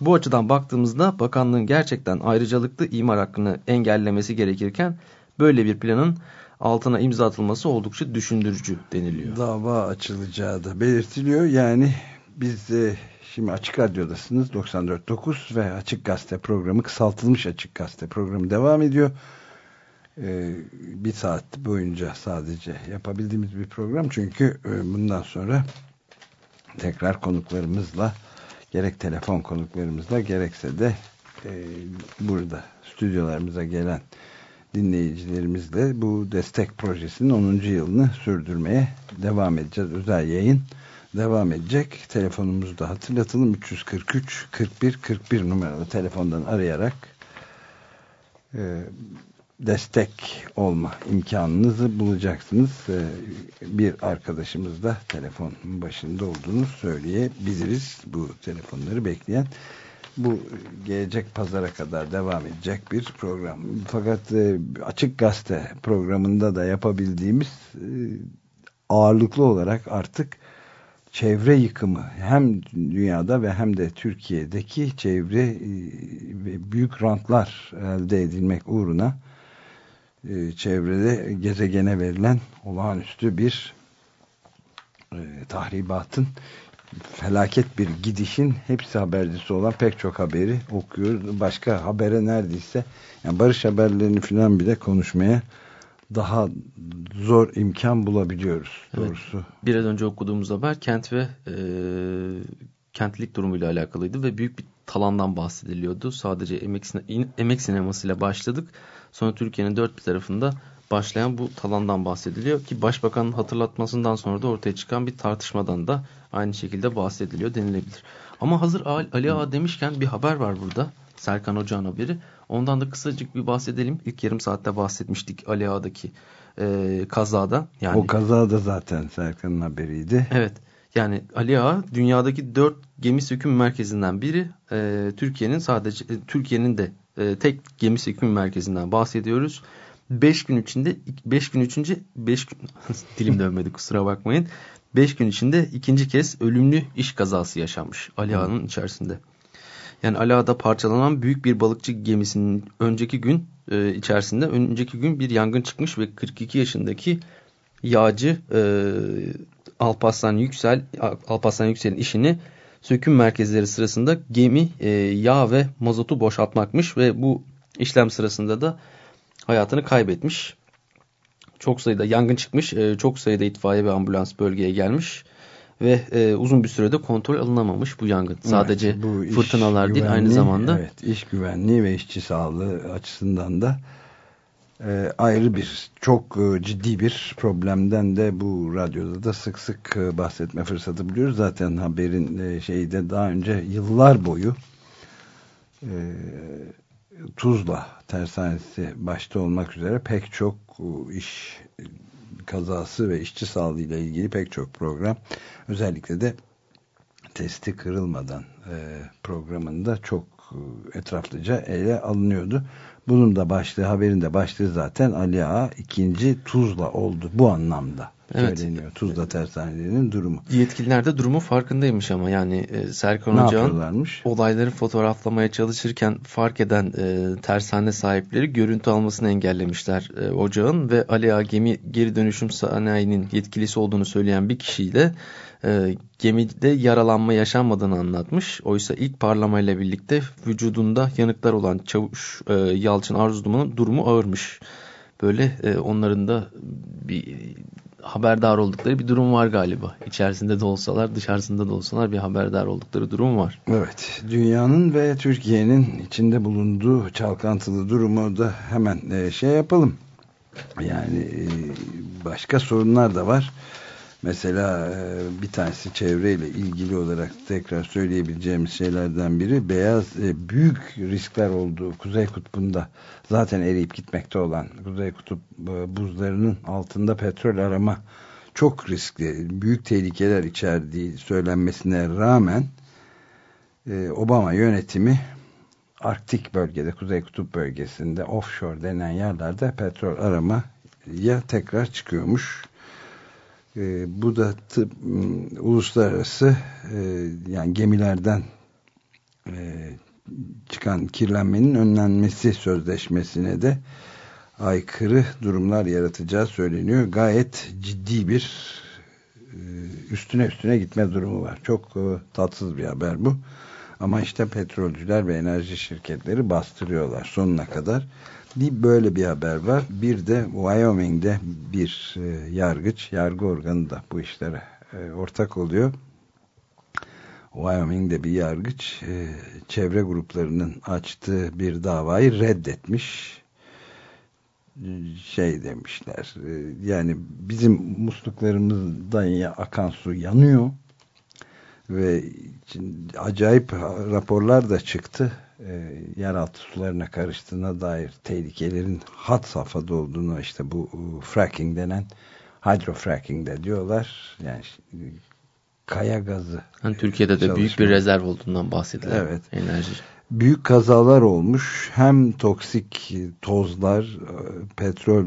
Bu açıdan baktığımızda bakanlığın gerçekten ayrıcalıklı imar hakkını engellemesi gerekirken Böyle bir planın altına imza atılması oldukça düşündürücü deniliyor. Dava açılacağı da belirtiliyor. Yani biz de şimdi Açık Radyo'dasınız 94.9 ve Açık Gazete programı kısaltılmış Açık Gazete programı devam ediyor. Ee, bir saat boyunca sadece yapabildiğimiz bir program çünkü e, bundan sonra tekrar konuklarımızla gerek telefon konuklarımızla gerekse de e, burada stüdyolarımıza gelen dinleyicilerimizle bu destek projesinin 10. yılını sürdürmeye devam edeceğiz. Özel yayın devam edecek. Telefonumuzu da hatırlatalım. 343 41 41 numaralı telefondan arayarak e, destek olma imkanınızı bulacaksınız. E, bir arkadaşımız da telefon başında olduğunu söyleyebiliriz. Bu telefonları bekleyen bu gelecek pazara kadar devam edecek bir program. Fakat e, açık gazete programında da yapabildiğimiz e, ağırlıklı olarak artık çevre yıkımı hem dünyada ve hem de Türkiye'deki çevre e, büyük rantlar elde edilmek uğruna e, çevrede gezegene verilen olağanüstü bir e, tahribatın felaket bir gidişin hepsi habercisi olan pek çok haberi okuyoruz. Başka habere neredeyse yani barış haberlerini falan bile konuşmaya daha zor imkan bulabiliyoruz doğrusu. Evet, biraz önce okuduğumuz haber kent ve e, kentlilik durumuyla alakalıydı ve büyük bir talandan bahsediliyordu. Sadece emek, emek sinemasıyla başladık. Sonra Türkiye'nin dört bir tarafında başlayan bu talandan bahsediliyor ki başbakanın hatırlatmasından sonra da ortaya çıkan bir tartışmadan da aynı şekilde bahsediliyor denilebilir. Ama hazır Ali Ağa demişken bir haber var burada. Serkan Ocağ'ın haberi. Ondan da kısacık bir bahsedelim. İlk yarım saatte bahsetmiştik Ali Ağa'daki e, kazada. Yani, o kazada zaten Serkan'ın haberiydi. Evet. Yani Ali Ağa dünyadaki dört gemi söküm merkezinden biri. E, Türkiye'nin sadece e, Türkiye'nin de e, tek gemi söküm merkezinden bahsediyoruz. 5 gün içinde 5 gün içinde 5 gün dilim dönmedi kusura bakmayın. 5 gün içinde ikinci kez ölümlü iş kazası yaşanmış Ali Ağa'nın içerisinde. Yani Ali Ağa'da parçalanan büyük bir balıkçı gemisinin önceki gün e, içerisinde önceki gün bir yangın çıkmış ve 42 yaşındaki yağcı e, Alparslan Yüksel Alparslan Yüksel'in işini söküm merkezleri sırasında gemi e, yağ ve mazotu boşaltmakmış ve bu işlem sırasında da hayatını kaybetmiş. Çok sayıda yangın çıkmış. E, çok sayıda itfaiye ve ambulans bölgeye gelmiş. Ve e, uzun bir sürede kontrol alınamamış bu yangın. Evet, Sadece bu fırtınalar değil aynı zamanda. Evet iş güvenliği ve işçi sağlığı açısından da e, ayrı bir çok e, ciddi bir problemden de bu radyoda da sık sık e, bahsetme fırsatı buluyoruz. Zaten haberin e, şeyde daha önce yıllar boyu e, Tuzla tersanesi başta olmak üzere pek çok e, iş kazası ve işçi sağlığı ile ilgili pek çok program özellikle de testi kırılmadan e, programında çok e, etraflıca ele alınıyordu. Bunun da başlığı haberin de başlığı zaten Ali Ağa ikinci Tuzla oldu bu anlamda evet. söyleniyor. Tuzla tersanelerinin durumu. Yetkililer de durumu farkındaymış ama yani e, Serkan Ocağ'ın olayları fotoğraflamaya çalışırken fark eden e, tersane sahipleri görüntü almasını engellemişler e, Ocağ'ın ve Ali Ağa gemi geri dönüşüm sanayinin yetkilisi olduğunu söyleyen bir kişiyle e, gemide yaralanma yaşanmadığını anlatmış. Oysa ilk parlamayla birlikte vücudunda yanıklar olan çavuş e, Yalçın Arzuduman'ın durumu ağırmış. Böyle e, onların da bir haberdar oldukları bir durum var galiba. İçerisinde de olsalar dışarısında da olsalar bir haberdar oldukları durum var. Evet. Dünyanın ve Türkiye'nin içinde bulunduğu çalkantılı durumu da hemen e, şey yapalım. Yani e, başka sorunlar da var. Mesela e, bir tanesi çevreyle ilgili olarak tekrar söyleyebileceğimiz şeylerden biri beyaz e, büyük riskler olduğu Kuzey Kutbu'nda zaten eriyip gitmekte olan Kuzey Kutup e, buzlarının altında petrol arama çok riskli, büyük tehlikeler içerdiği söylenmesine rağmen Obama yönetimi Arktik bölgede, Kuzey Kutup bölgesinde offshore denen yerlerde petrol arama ya tekrar çıkıyormuş e, bu da tıp, uluslararası e, yani gemilerden e, çıkan kirlenmenin önlenmesi sözleşmesine de aykırı durumlar yaratacağı söyleniyor. Gayet ciddi bir e, üstüne üstüne gitme durumu var. Çok e, tatsız bir haber bu. Ama işte petrolcüler ve enerji şirketleri bastırıyorlar sonuna kadar. Böyle bir haber var. Bir de Wyoming'de bir e, yargıç, yargı organı da bu işlere e, ortak oluyor. Wyoming'de bir yargıç e, çevre gruplarının açtığı bir davayı reddetmiş. Şey demişler, yani bizim musluklarımızdan ya akan su yanıyor ve acayip raporlar da çıktı. E, yeraltı sularına karıştığına dair tehlikelerin had safhada olduğunu işte bu e, fracking denen hydrofracking de diyorlar. Yani e, kaya gazı Hani Türkiye'de de büyük bir rezerv olduğundan bahsedilen Evet. enerji. büyük kazalar olmuş. Hem toksik tozlar, e, petrol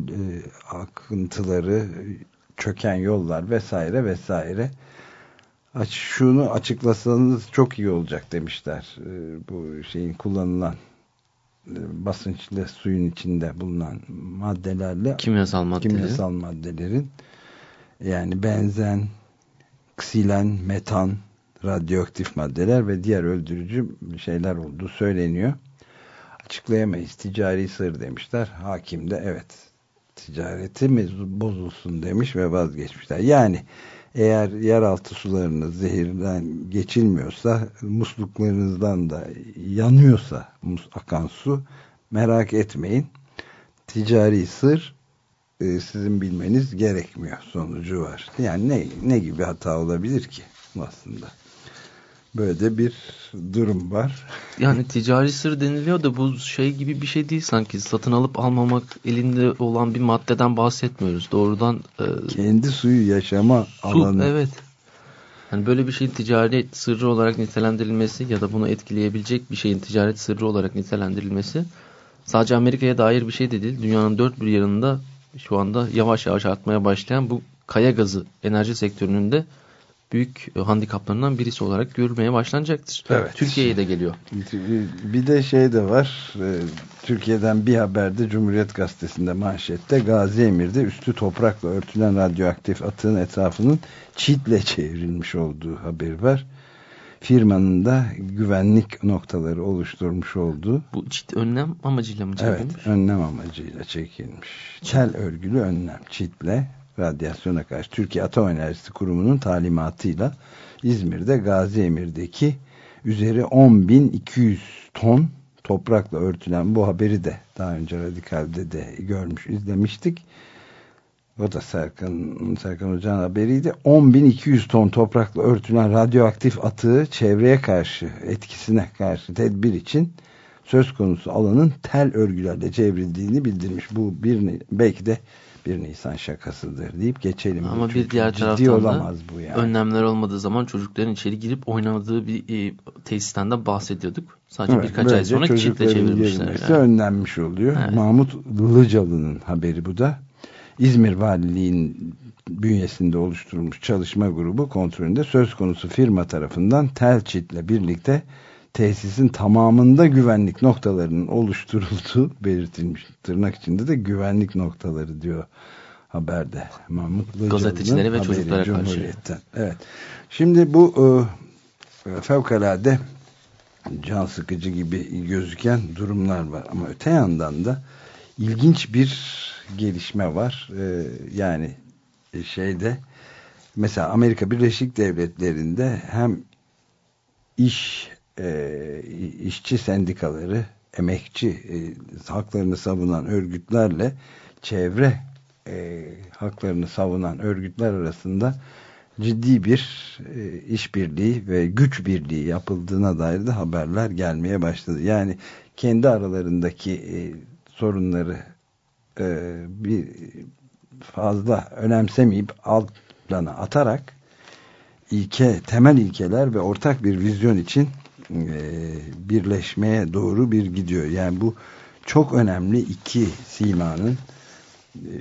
akıntıları, çöken yollar vesaire vesaire. Aç, şunu açıklasanız çok iyi olacak demişler. E, Bu şeyin kullanılan e, basınçlı suyun içinde bulunan maddelerle Kimyasal maddeleri. kimyasal maddelerin yani benzen, ksilen, metan, radyoaktif maddeler ve diğer öldürücü şeyler olduğu söyleniyor. Açıklayamayız. Ticari sır demişler. Hakim de evet ticareti mi bozulsun demiş ve vazgeçmişler. Yani eğer yeraltı sularınız zehirden geçilmiyorsa musluklarınızdan da yanıyorsa akan su merak etmeyin. Ticari sır e, sizin bilmeniz gerekmiyor sonucu var. Yani ne ne gibi hata olabilir ki aslında? Böyle de bir durum var. Yani ticari sır deniliyor da bu şey gibi bir şey değil sanki. Satın alıp almamak elinde olan bir maddeden bahsetmiyoruz. Doğrudan e, Kendi suyu yaşama su, alanı. evet. Yani böyle bir şeyin ticaret sırrı olarak nitelendirilmesi ya da bunu etkileyebilecek bir şeyin ticaret sırrı olarak nitelendirilmesi sadece Amerika'ya dair bir şey de değil. Dünyanın dört bir yanında şu anda yavaş yavaş artmaya başlayan bu kaya gazı enerji sektörünün de büyük e, handikaplarından birisi olarak görülmeye başlanacaktır. Evet. Türkiye'ye de geliyor. Bir de şey de var. e, Türkiye'den bir haberde Cumhuriyet Gazetesi'nde manşette Gazi Emir'de üstü toprakla örtülen radyoaktif atığın etrafının çitle çevrilmiş olduğu haberi var. Firmanın da güvenlik noktaları oluşturmuş olduğu Bu çit önlem amacıyla mı Evet, çekilmiş? önlem amacıyla çekilmiş. Çel örgülü önlem, çitle radyasyona karşı Türkiye Atom Enerjisi Kurumu'nun talimatıyla İzmir'de Gazi Emir'deki üzeri 10.200 ton toprakla örtülen bu haberi de daha önce Radikal'de de görmüş, izlemiştik. O da Serkan, Serkan Hoca'nın haberiydi. 10.200 ton toprakla örtülen radyoaktif atığı çevreye karşı, etkisine karşı tedbir için söz konusu alanın tel örgülerle çevrildiğini bildirmiş. Bu bir belki de bir Nisan şakasıdır deyip geçelim. Ama Çünkü bir diğer taraftan da olamaz bu yani. önlemler olmadığı zaman çocukların içeri girip oynadığı bir e, tesisten de bahsediyorduk. Sadece Evet, birkaç ay sonra çitle çevirmişler. yani. önlenmiş oluyor. Evet. Mahmut Ilıcalı'nın haberi bu da. İzmir Valiliğin bünyesinde oluşturulmuş çalışma grubu kontrolünde söz konusu firma tarafından Telçit'le birlikte tesisin tamamında güvenlik noktalarının oluşturulduğu belirtilmiş. Tırnak içinde de güvenlik noktaları diyor haberde. Mahmut Gazetecilere ve çocuklara karşı. Evet. Şimdi bu e, fevkalade can sıkıcı gibi gözüken durumlar var. Ama öte yandan da ilginç bir gelişme var. Ee, yani şeyde mesela Amerika Birleşik Devletleri'nde hem iş e, işçi sendikaları emekçi e, haklarını savunan örgütlerle çevre e, haklarını savunan örgütler arasında ciddi bir e, işbirliği ve güç birliği yapıldığına dair de haberler gelmeye başladı. Yani kendi aralarındaki e, sorunları e, bir fazla önemsemeyip alt plana atarak ilke, temel ilkeler ve ortak bir vizyon için birleşmeye doğru bir gidiyor. Yani bu çok önemli iki simanın e,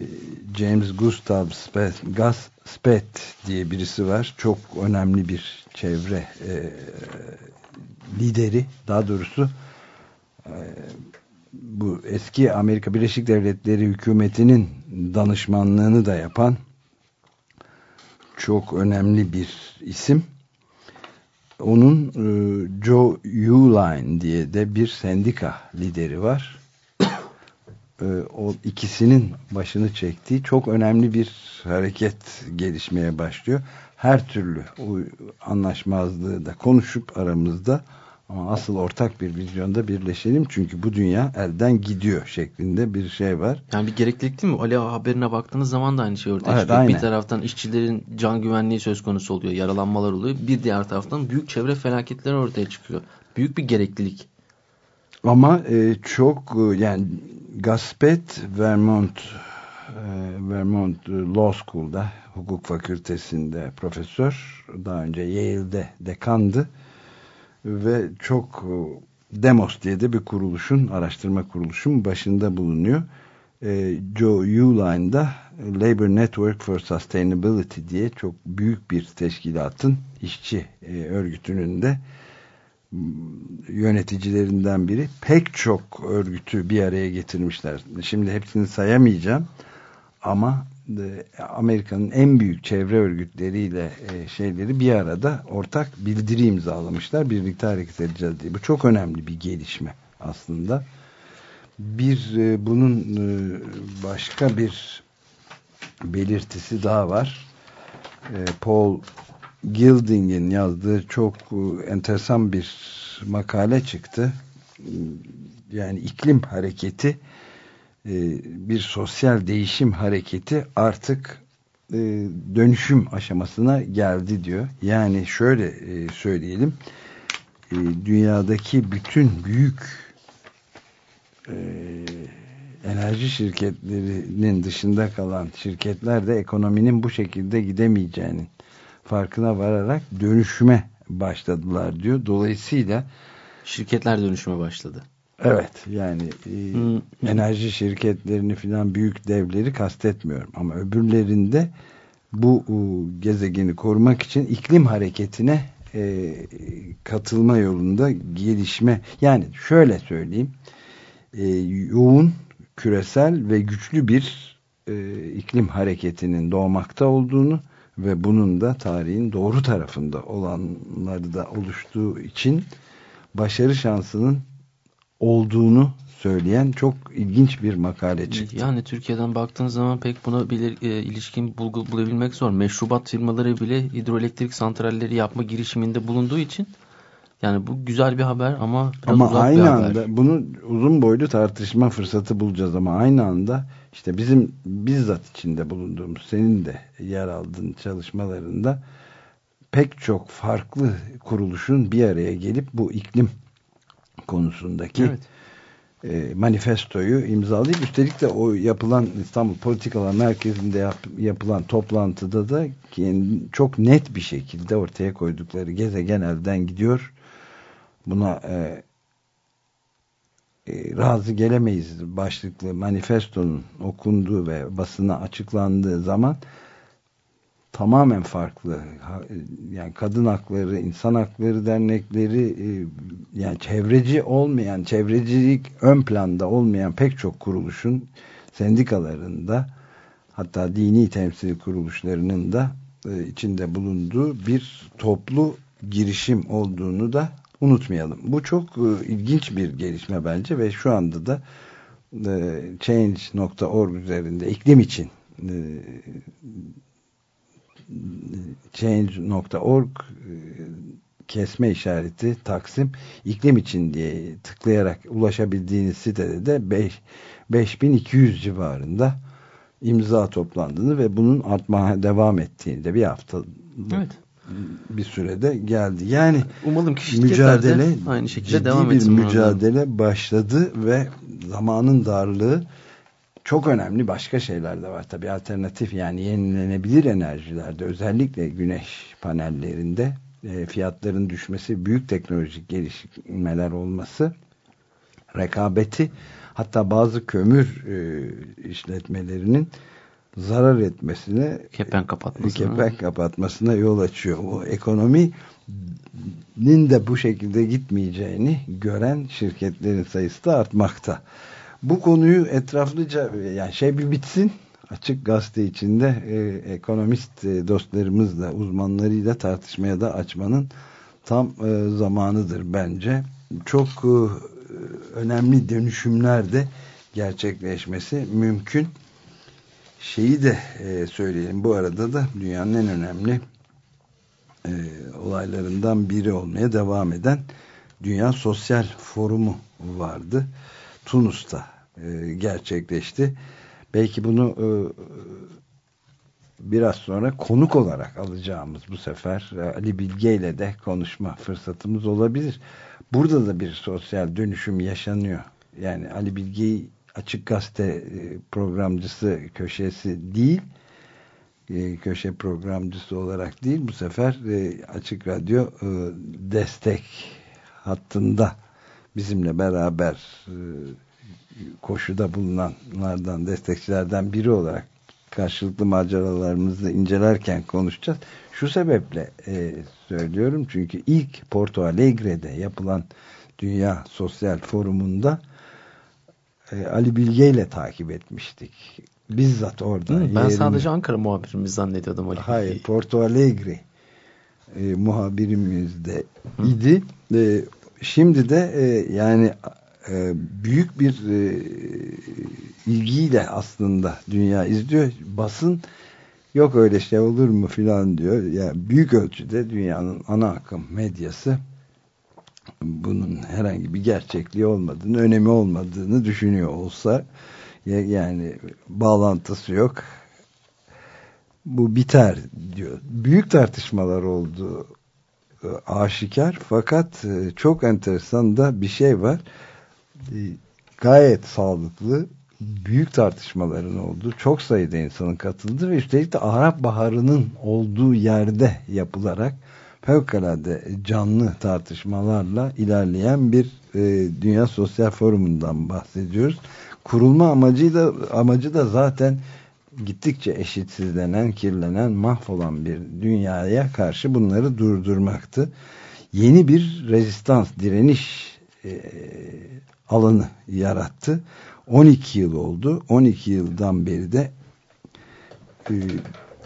James Gustav Speth, Gus Speth diye birisi var. Çok önemli bir çevre e, lideri. Daha doğrusu e, bu eski Amerika Birleşik Devletleri hükümetinin danışmanlığını da yapan çok önemli bir isim. Onun e, Joe Uline diye de bir sendika lideri var. E, o ikisinin başını çektiği çok önemli bir hareket gelişmeye başlıyor. Her türlü anlaşmazlığı da konuşup aramızda ama asıl ortak bir vizyonda birleşelim çünkü bu dünya elden gidiyor şeklinde bir şey var. Yani bir gereklilik değil mi? Ali Ağa haberine baktığınız zaman da aynı şey ortaya Evet, çıkıyor. aynen. Bir taraftan işçilerin can güvenliği söz konusu oluyor. Yaralanmalar oluyor. Bir diğer taraftan büyük çevre felaketleri ortaya çıkıyor. Büyük bir gereklilik. Ama e, çok e, yani Gaspet Vermont e, Vermont Law School'da hukuk fakültesinde profesör daha önce Yale'de dekandı ve çok e, Demos diye de bir kuruluşun araştırma kuruluşun başında bulunuyor. E, Joe Uline'da Labor Network for Sustainability diye çok büyük bir teşkilatın işçi e, örgütünün de yöneticilerinden biri. Pek çok örgütü bir araya getirmişler. Şimdi hepsini sayamayacağım ama Amerika'nın en büyük çevre örgütleriyle e, şeyleri bir arada ortak bildiri imzalamışlar. Birlikte hareket edeceğiz diye. Bu çok önemli bir gelişme aslında. Bir e, bunun e, başka bir belirtisi daha var. Paul Gilding'in yazdığı çok enteresan bir makale çıktı. Yani iklim hareketi e, bir sosyal değişim hareketi artık e, dönüşüm aşamasına geldi diyor. Yani şöyle e, söyleyelim. Dünyadaki bütün büyük enerji şirketlerinin dışında kalan şirketler de ekonominin bu şekilde gidemeyeceğinin farkına vararak dönüşüme başladılar diyor. Dolayısıyla Şirketler dönüşüme başladı. Evet yani Hmm. enerji şirketlerini filan büyük devleri kastetmiyorum ama öbürlerinde bu gezegeni korumak için iklim hareketine e, katılma yolunda gelişme yani şöyle söyleyeyim e, yoğun küresel ve güçlü bir e, iklim hareketinin doğmakta olduğunu ve bunun da tarihin doğru tarafında olanları da oluştuğu için başarı şansının olduğunu söyleyen çok ilginç bir makale çıktı. Yani Türkiye'den baktığınız zaman pek buna bilir, e, ilişkin bulgu bulabilmek zor. Meşrubat firmaları bile hidroelektrik santralleri yapma girişiminde bulunduğu için yani bu güzel bir haber ama biraz Ama uzak bir aynı haber. anda bunu uzun boylu tartışma fırsatı bulacağız ama aynı anda işte bizim bizzat içinde bulunduğumuz senin de yer aldığın çalışmalarında pek çok farklı kuruluşun bir araya gelip bu iklim konusundaki Evet. e, manifestoyu imzalayıp üstelik de o yapılan İstanbul Politikalar Merkezi'nde yap- yapılan toplantıda da çok net bir şekilde ortaya koydukları gezegen elden gidiyor. Buna e, e, razı gelemeyiz başlıklı manifestonun okunduğu ve basına açıklandığı zaman tamamen farklı Ha- yani kadın hakları, insan hakları dernekleri e, yani çevreci olmayan, çevrecilik ön planda olmayan pek çok kuruluşun sendikalarında hatta dini temsil kuruluşlarının da e, içinde bulunduğu bir toplu girişim olduğunu da unutmayalım. Bu çok e, ilginç bir gelişme bence ve şu anda da e, change.org üzerinde iklim için e, change.org e, kesme işareti Taksim iklim için diye tıklayarak ulaşabildiğiniz sitede de 5 5200 civarında imza toplandığını ve bunun artmaya devam ettiğini de bir hafta Evet. bir sürede geldi. Yani Umalım ki mücadele aynı şekilde ciddi devam bir mücadele başladı ve zamanın darlığı çok önemli başka şeyler de var tabii alternatif yani yenilenebilir enerjilerde özellikle güneş panellerinde e, fiyatların düşmesi büyük teknolojik gelişmeler olması rekabeti hatta bazı kömür e, işletmelerinin zarar etmesine Kepen kapatmasına. kepenk kapatmasına yol açıyor. O ekonomi nin de bu şekilde gitmeyeceğini gören şirketlerin sayısı da artmakta. Bu konuyu etraflıca yani şey bir bitsin açık gazete içinde e, ekonomist e, dostlarımızla uzmanlarıyla tartışmaya da açmanın tam e, zamanıdır bence. Çok e, önemli dönüşümler de gerçekleşmesi mümkün. Şeyi de e, söyleyelim bu arada da dünyanın en önemli e, olaylarından biri olmaya devam eden Dünya Sosyal Forumu vardı. Tunus'ta e, gerçekleşti. Belki bunu e, biraz sonra konuk olarak alacağımız bu sefer e, Ali Bilge ile de konuşma fırsatımız olabilir. Burada da bir sosyal dönüşüm yaşanıyor. Yani Ali Bilge'yi açık gazete programcısı köşesi değil köşe programcısı olarak değil bu sefer Açık Radyo destek hattında bizimle beraber koşuda bulunanlardan destekçilerden biri olarak karşılıklı maceralarımızı incelerken konuşacağız. Şu sebeple e, söylüyorum çünkü ilk Porto Alegre'de yapılan Dünya Sosyal Forumunda e, Ali Bilge ile takip etmiştik bizzat orada. Hı, ben yerine... sadece Ankara muhabirimiz zannediyordum Ali. Hayır, Porto Alegre e, muhabirimiz de idi. E, şimdi de e, yani büyük bir e, ilgiyle aslında dünya izliyor. Basın yok öyle şey olur mu filan diyor. Yani büyük ölçüde dünyanın ana akım medyası bunun herhangi bir gerçekliği olmadığını, önemi olmadığını düşünüyor olsa yani bağlantısı yok. Bu biter diyor. Büyük tartışmalar oldu e, aşikar fakat e, çok enteresan da bir şey var. E, gayet sağlıklı büyük tartışmaların olduğu çok sayıda insanın katıldığı ve üstelik de Arap Baharı'nın olduğu yerde yapılarak fevkalade canlı tartışmalarla ilerleyen bir e, Dünya Sosyal Forumu'ndan bahsediyoruz kurulma amacı da, amacı da zaten gittikçe eşitsizlenen, kirlenen, mahvolan bir dünyaya karşı bunları durdurmaktı. Yeni bir rezistans, direniş e, alanı yarattı. 12 yıl oldu. 12 yıldan beri de e,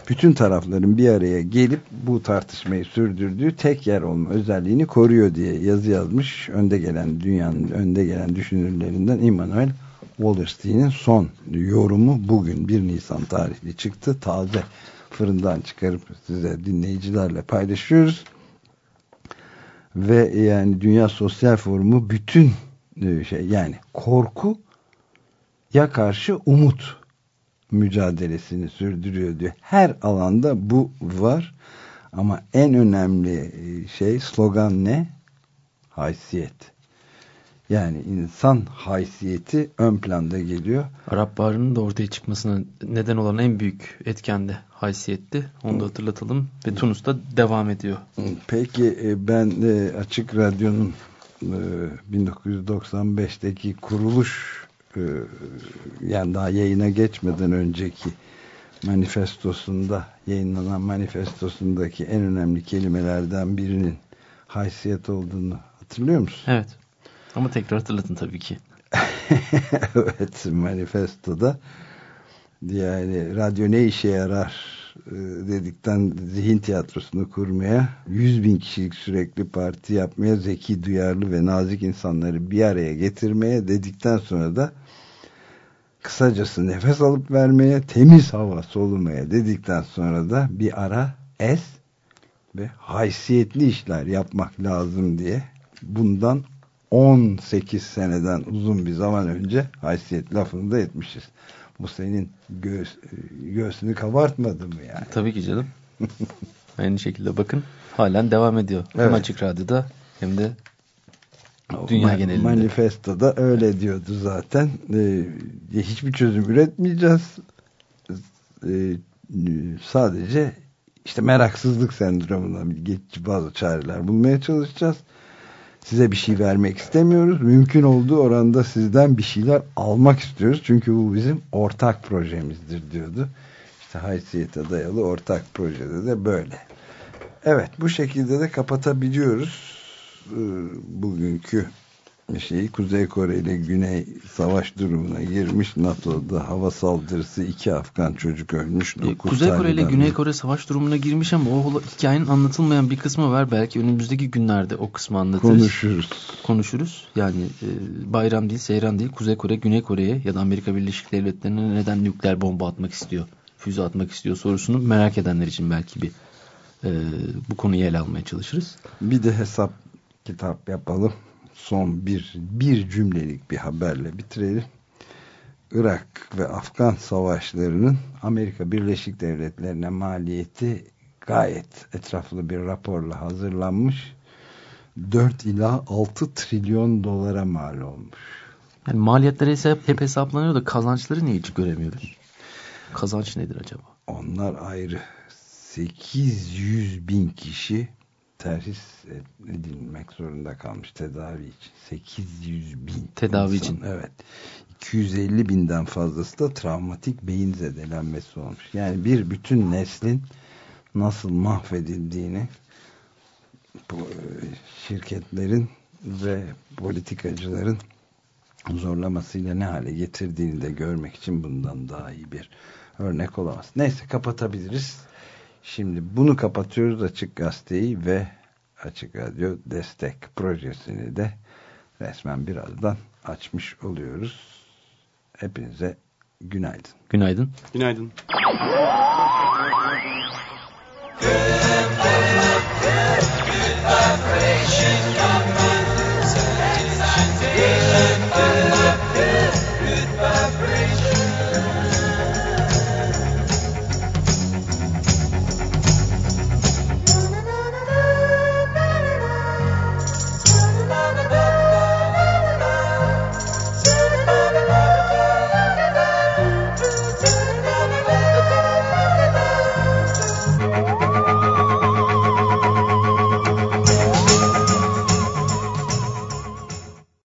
bütün tarafların bir araya gelip bu tartışmayı sürdürdüğü tek yer olma özelliğini koruyor diye yazı yazmış. Önde gelen dünyanın önde gelen düşünürlerinden Immanuel Wallerstein'in son yorumu bugün 1 Nisan tarihli çıktı. Taze fırından çıkarıp size dinleyicilerle paylaşıyoruz. Ve yani Dünya Sosyal Forumu bütün şey yani korku ya karşı umut mücadelesini sürdürüyor diyor. Her alanda bu var. Ama en önemli e, şey slogan ne? Haysiyet. Yani insan haysiyeti ön planda geliyor. Arap Baharı'nın da ortaya çıkmasına neden olan en büyük etken de haysiyetti. Onu da hatırlatalım. Ve Tunus'ta devam ediyor. Peki e, ben Açık Radyo'nun 1995'teki e, kuruluş e, yani daha yayına geçmeden önceki manifestosunda yayınlanan manifestosundaki en önemli kelimelerden birinin haysiyet olduğunu hatırlıyor musun? Evet. Ama tekrar hatırlatın tabii ki. evet manifestoda yani radyo ne işe yarar dedikten zihin tiyatrosunu kurmaya 100 bin kişilik sürekli parti yapmaya zeki duyarlı ve nazik insanları bir araya getirmeye dedikten sonra da kısacası nefes alıp vermeye temiz hava solumaya dedikten sonra da bir ara es ve haysiyetli işler yapmak lazım diye bundan 18 seneden uzun bir zaman önce haysiyet lafını da etmişiz. Bu senin göğüs, göğsünü kabartmadı mı yani? Tabii ki canım. Aynı şekilde bakın halen devam ediyor. Evet. Hem Açık Radyo'da hem de dünya Ma genelinde. Manifestoda öyle diyordu zaten. Ee, hiçbir çözüm üretmeyeceğiz. Ee, sadece işte meraksızlık sendromuna geçici bazı çareler bulmaya çalışacağız size bir şey vermek istemiyoruz. Mümkün olduğu oranda sizden bir şeyler almak istiyoruz. Çünkü bu bizim ortak projemizdir diyordu. İşte haysiyete dayalı ortak projede de böyle. Evet bu şekilde de kapatabiliyoruz e, bugünkü şeyi Kuzey Kore ile Güney savaş durumuna girmiş NATO'da hava saldırısı iki Afgan çocuk ölmüş. E, Kuzey Kore ile Güney Kore savaş durumuna girmiş ama o hikayenin anlatılmayan bir kısmı var. Belki önümüzdeki günlerde o kısmı anlatırız. konuşuruz. konuşuruz. Yani e, bayram değil, seyran değil. Kuzey Kore, Güney Kore'ye ya da Amerika Birleşik Devletleri'ne neden nükleer bomba atmak istiyor, füze atmak istiyor sorusunu merak edenler için belki bir e, bu konuyu ele almaya çalışırız. Bir de hesap kitap yapalım. Son bir, bir cümlelik bir haberle bitirelim. Irak ve Afgan savaşlarının Amerika Birleşik Devletleri'ne maliyeti gayet etraflı bir raporla hazırlanmış. 4 ila 6 trilyon dolara mal olmuş. Yani maliyetleri ise hep, hep hesaplanıyor da kazançları niye hiç göremiyoruz? Kazanç nedir acaba? Onlar ayrı. 800 bin kişi terhis edilmek zorunda kalmış tedavi için. 800 bin. Tedavi insan, için. Evet. 250 binden fazlası da travmatik beyin zedelenmesi olmuş. Yani bir bütün neslin nasıl mahvedildiğini e, şirketlerin ve politikacıların zorlamasıyla ne hale getirdiğini de görmek için bundan daha iyi bir örnek olamaz. Neyse kapatabiliriz. Şimdi bunu kapatıyoruz Açık Gazete'yi ve Açık Radyo Destek Projesi'ni de resmen birazdan açmış oluyoruz. Hepinize günaydın. Günaydın. Günaydın. Good, good, good,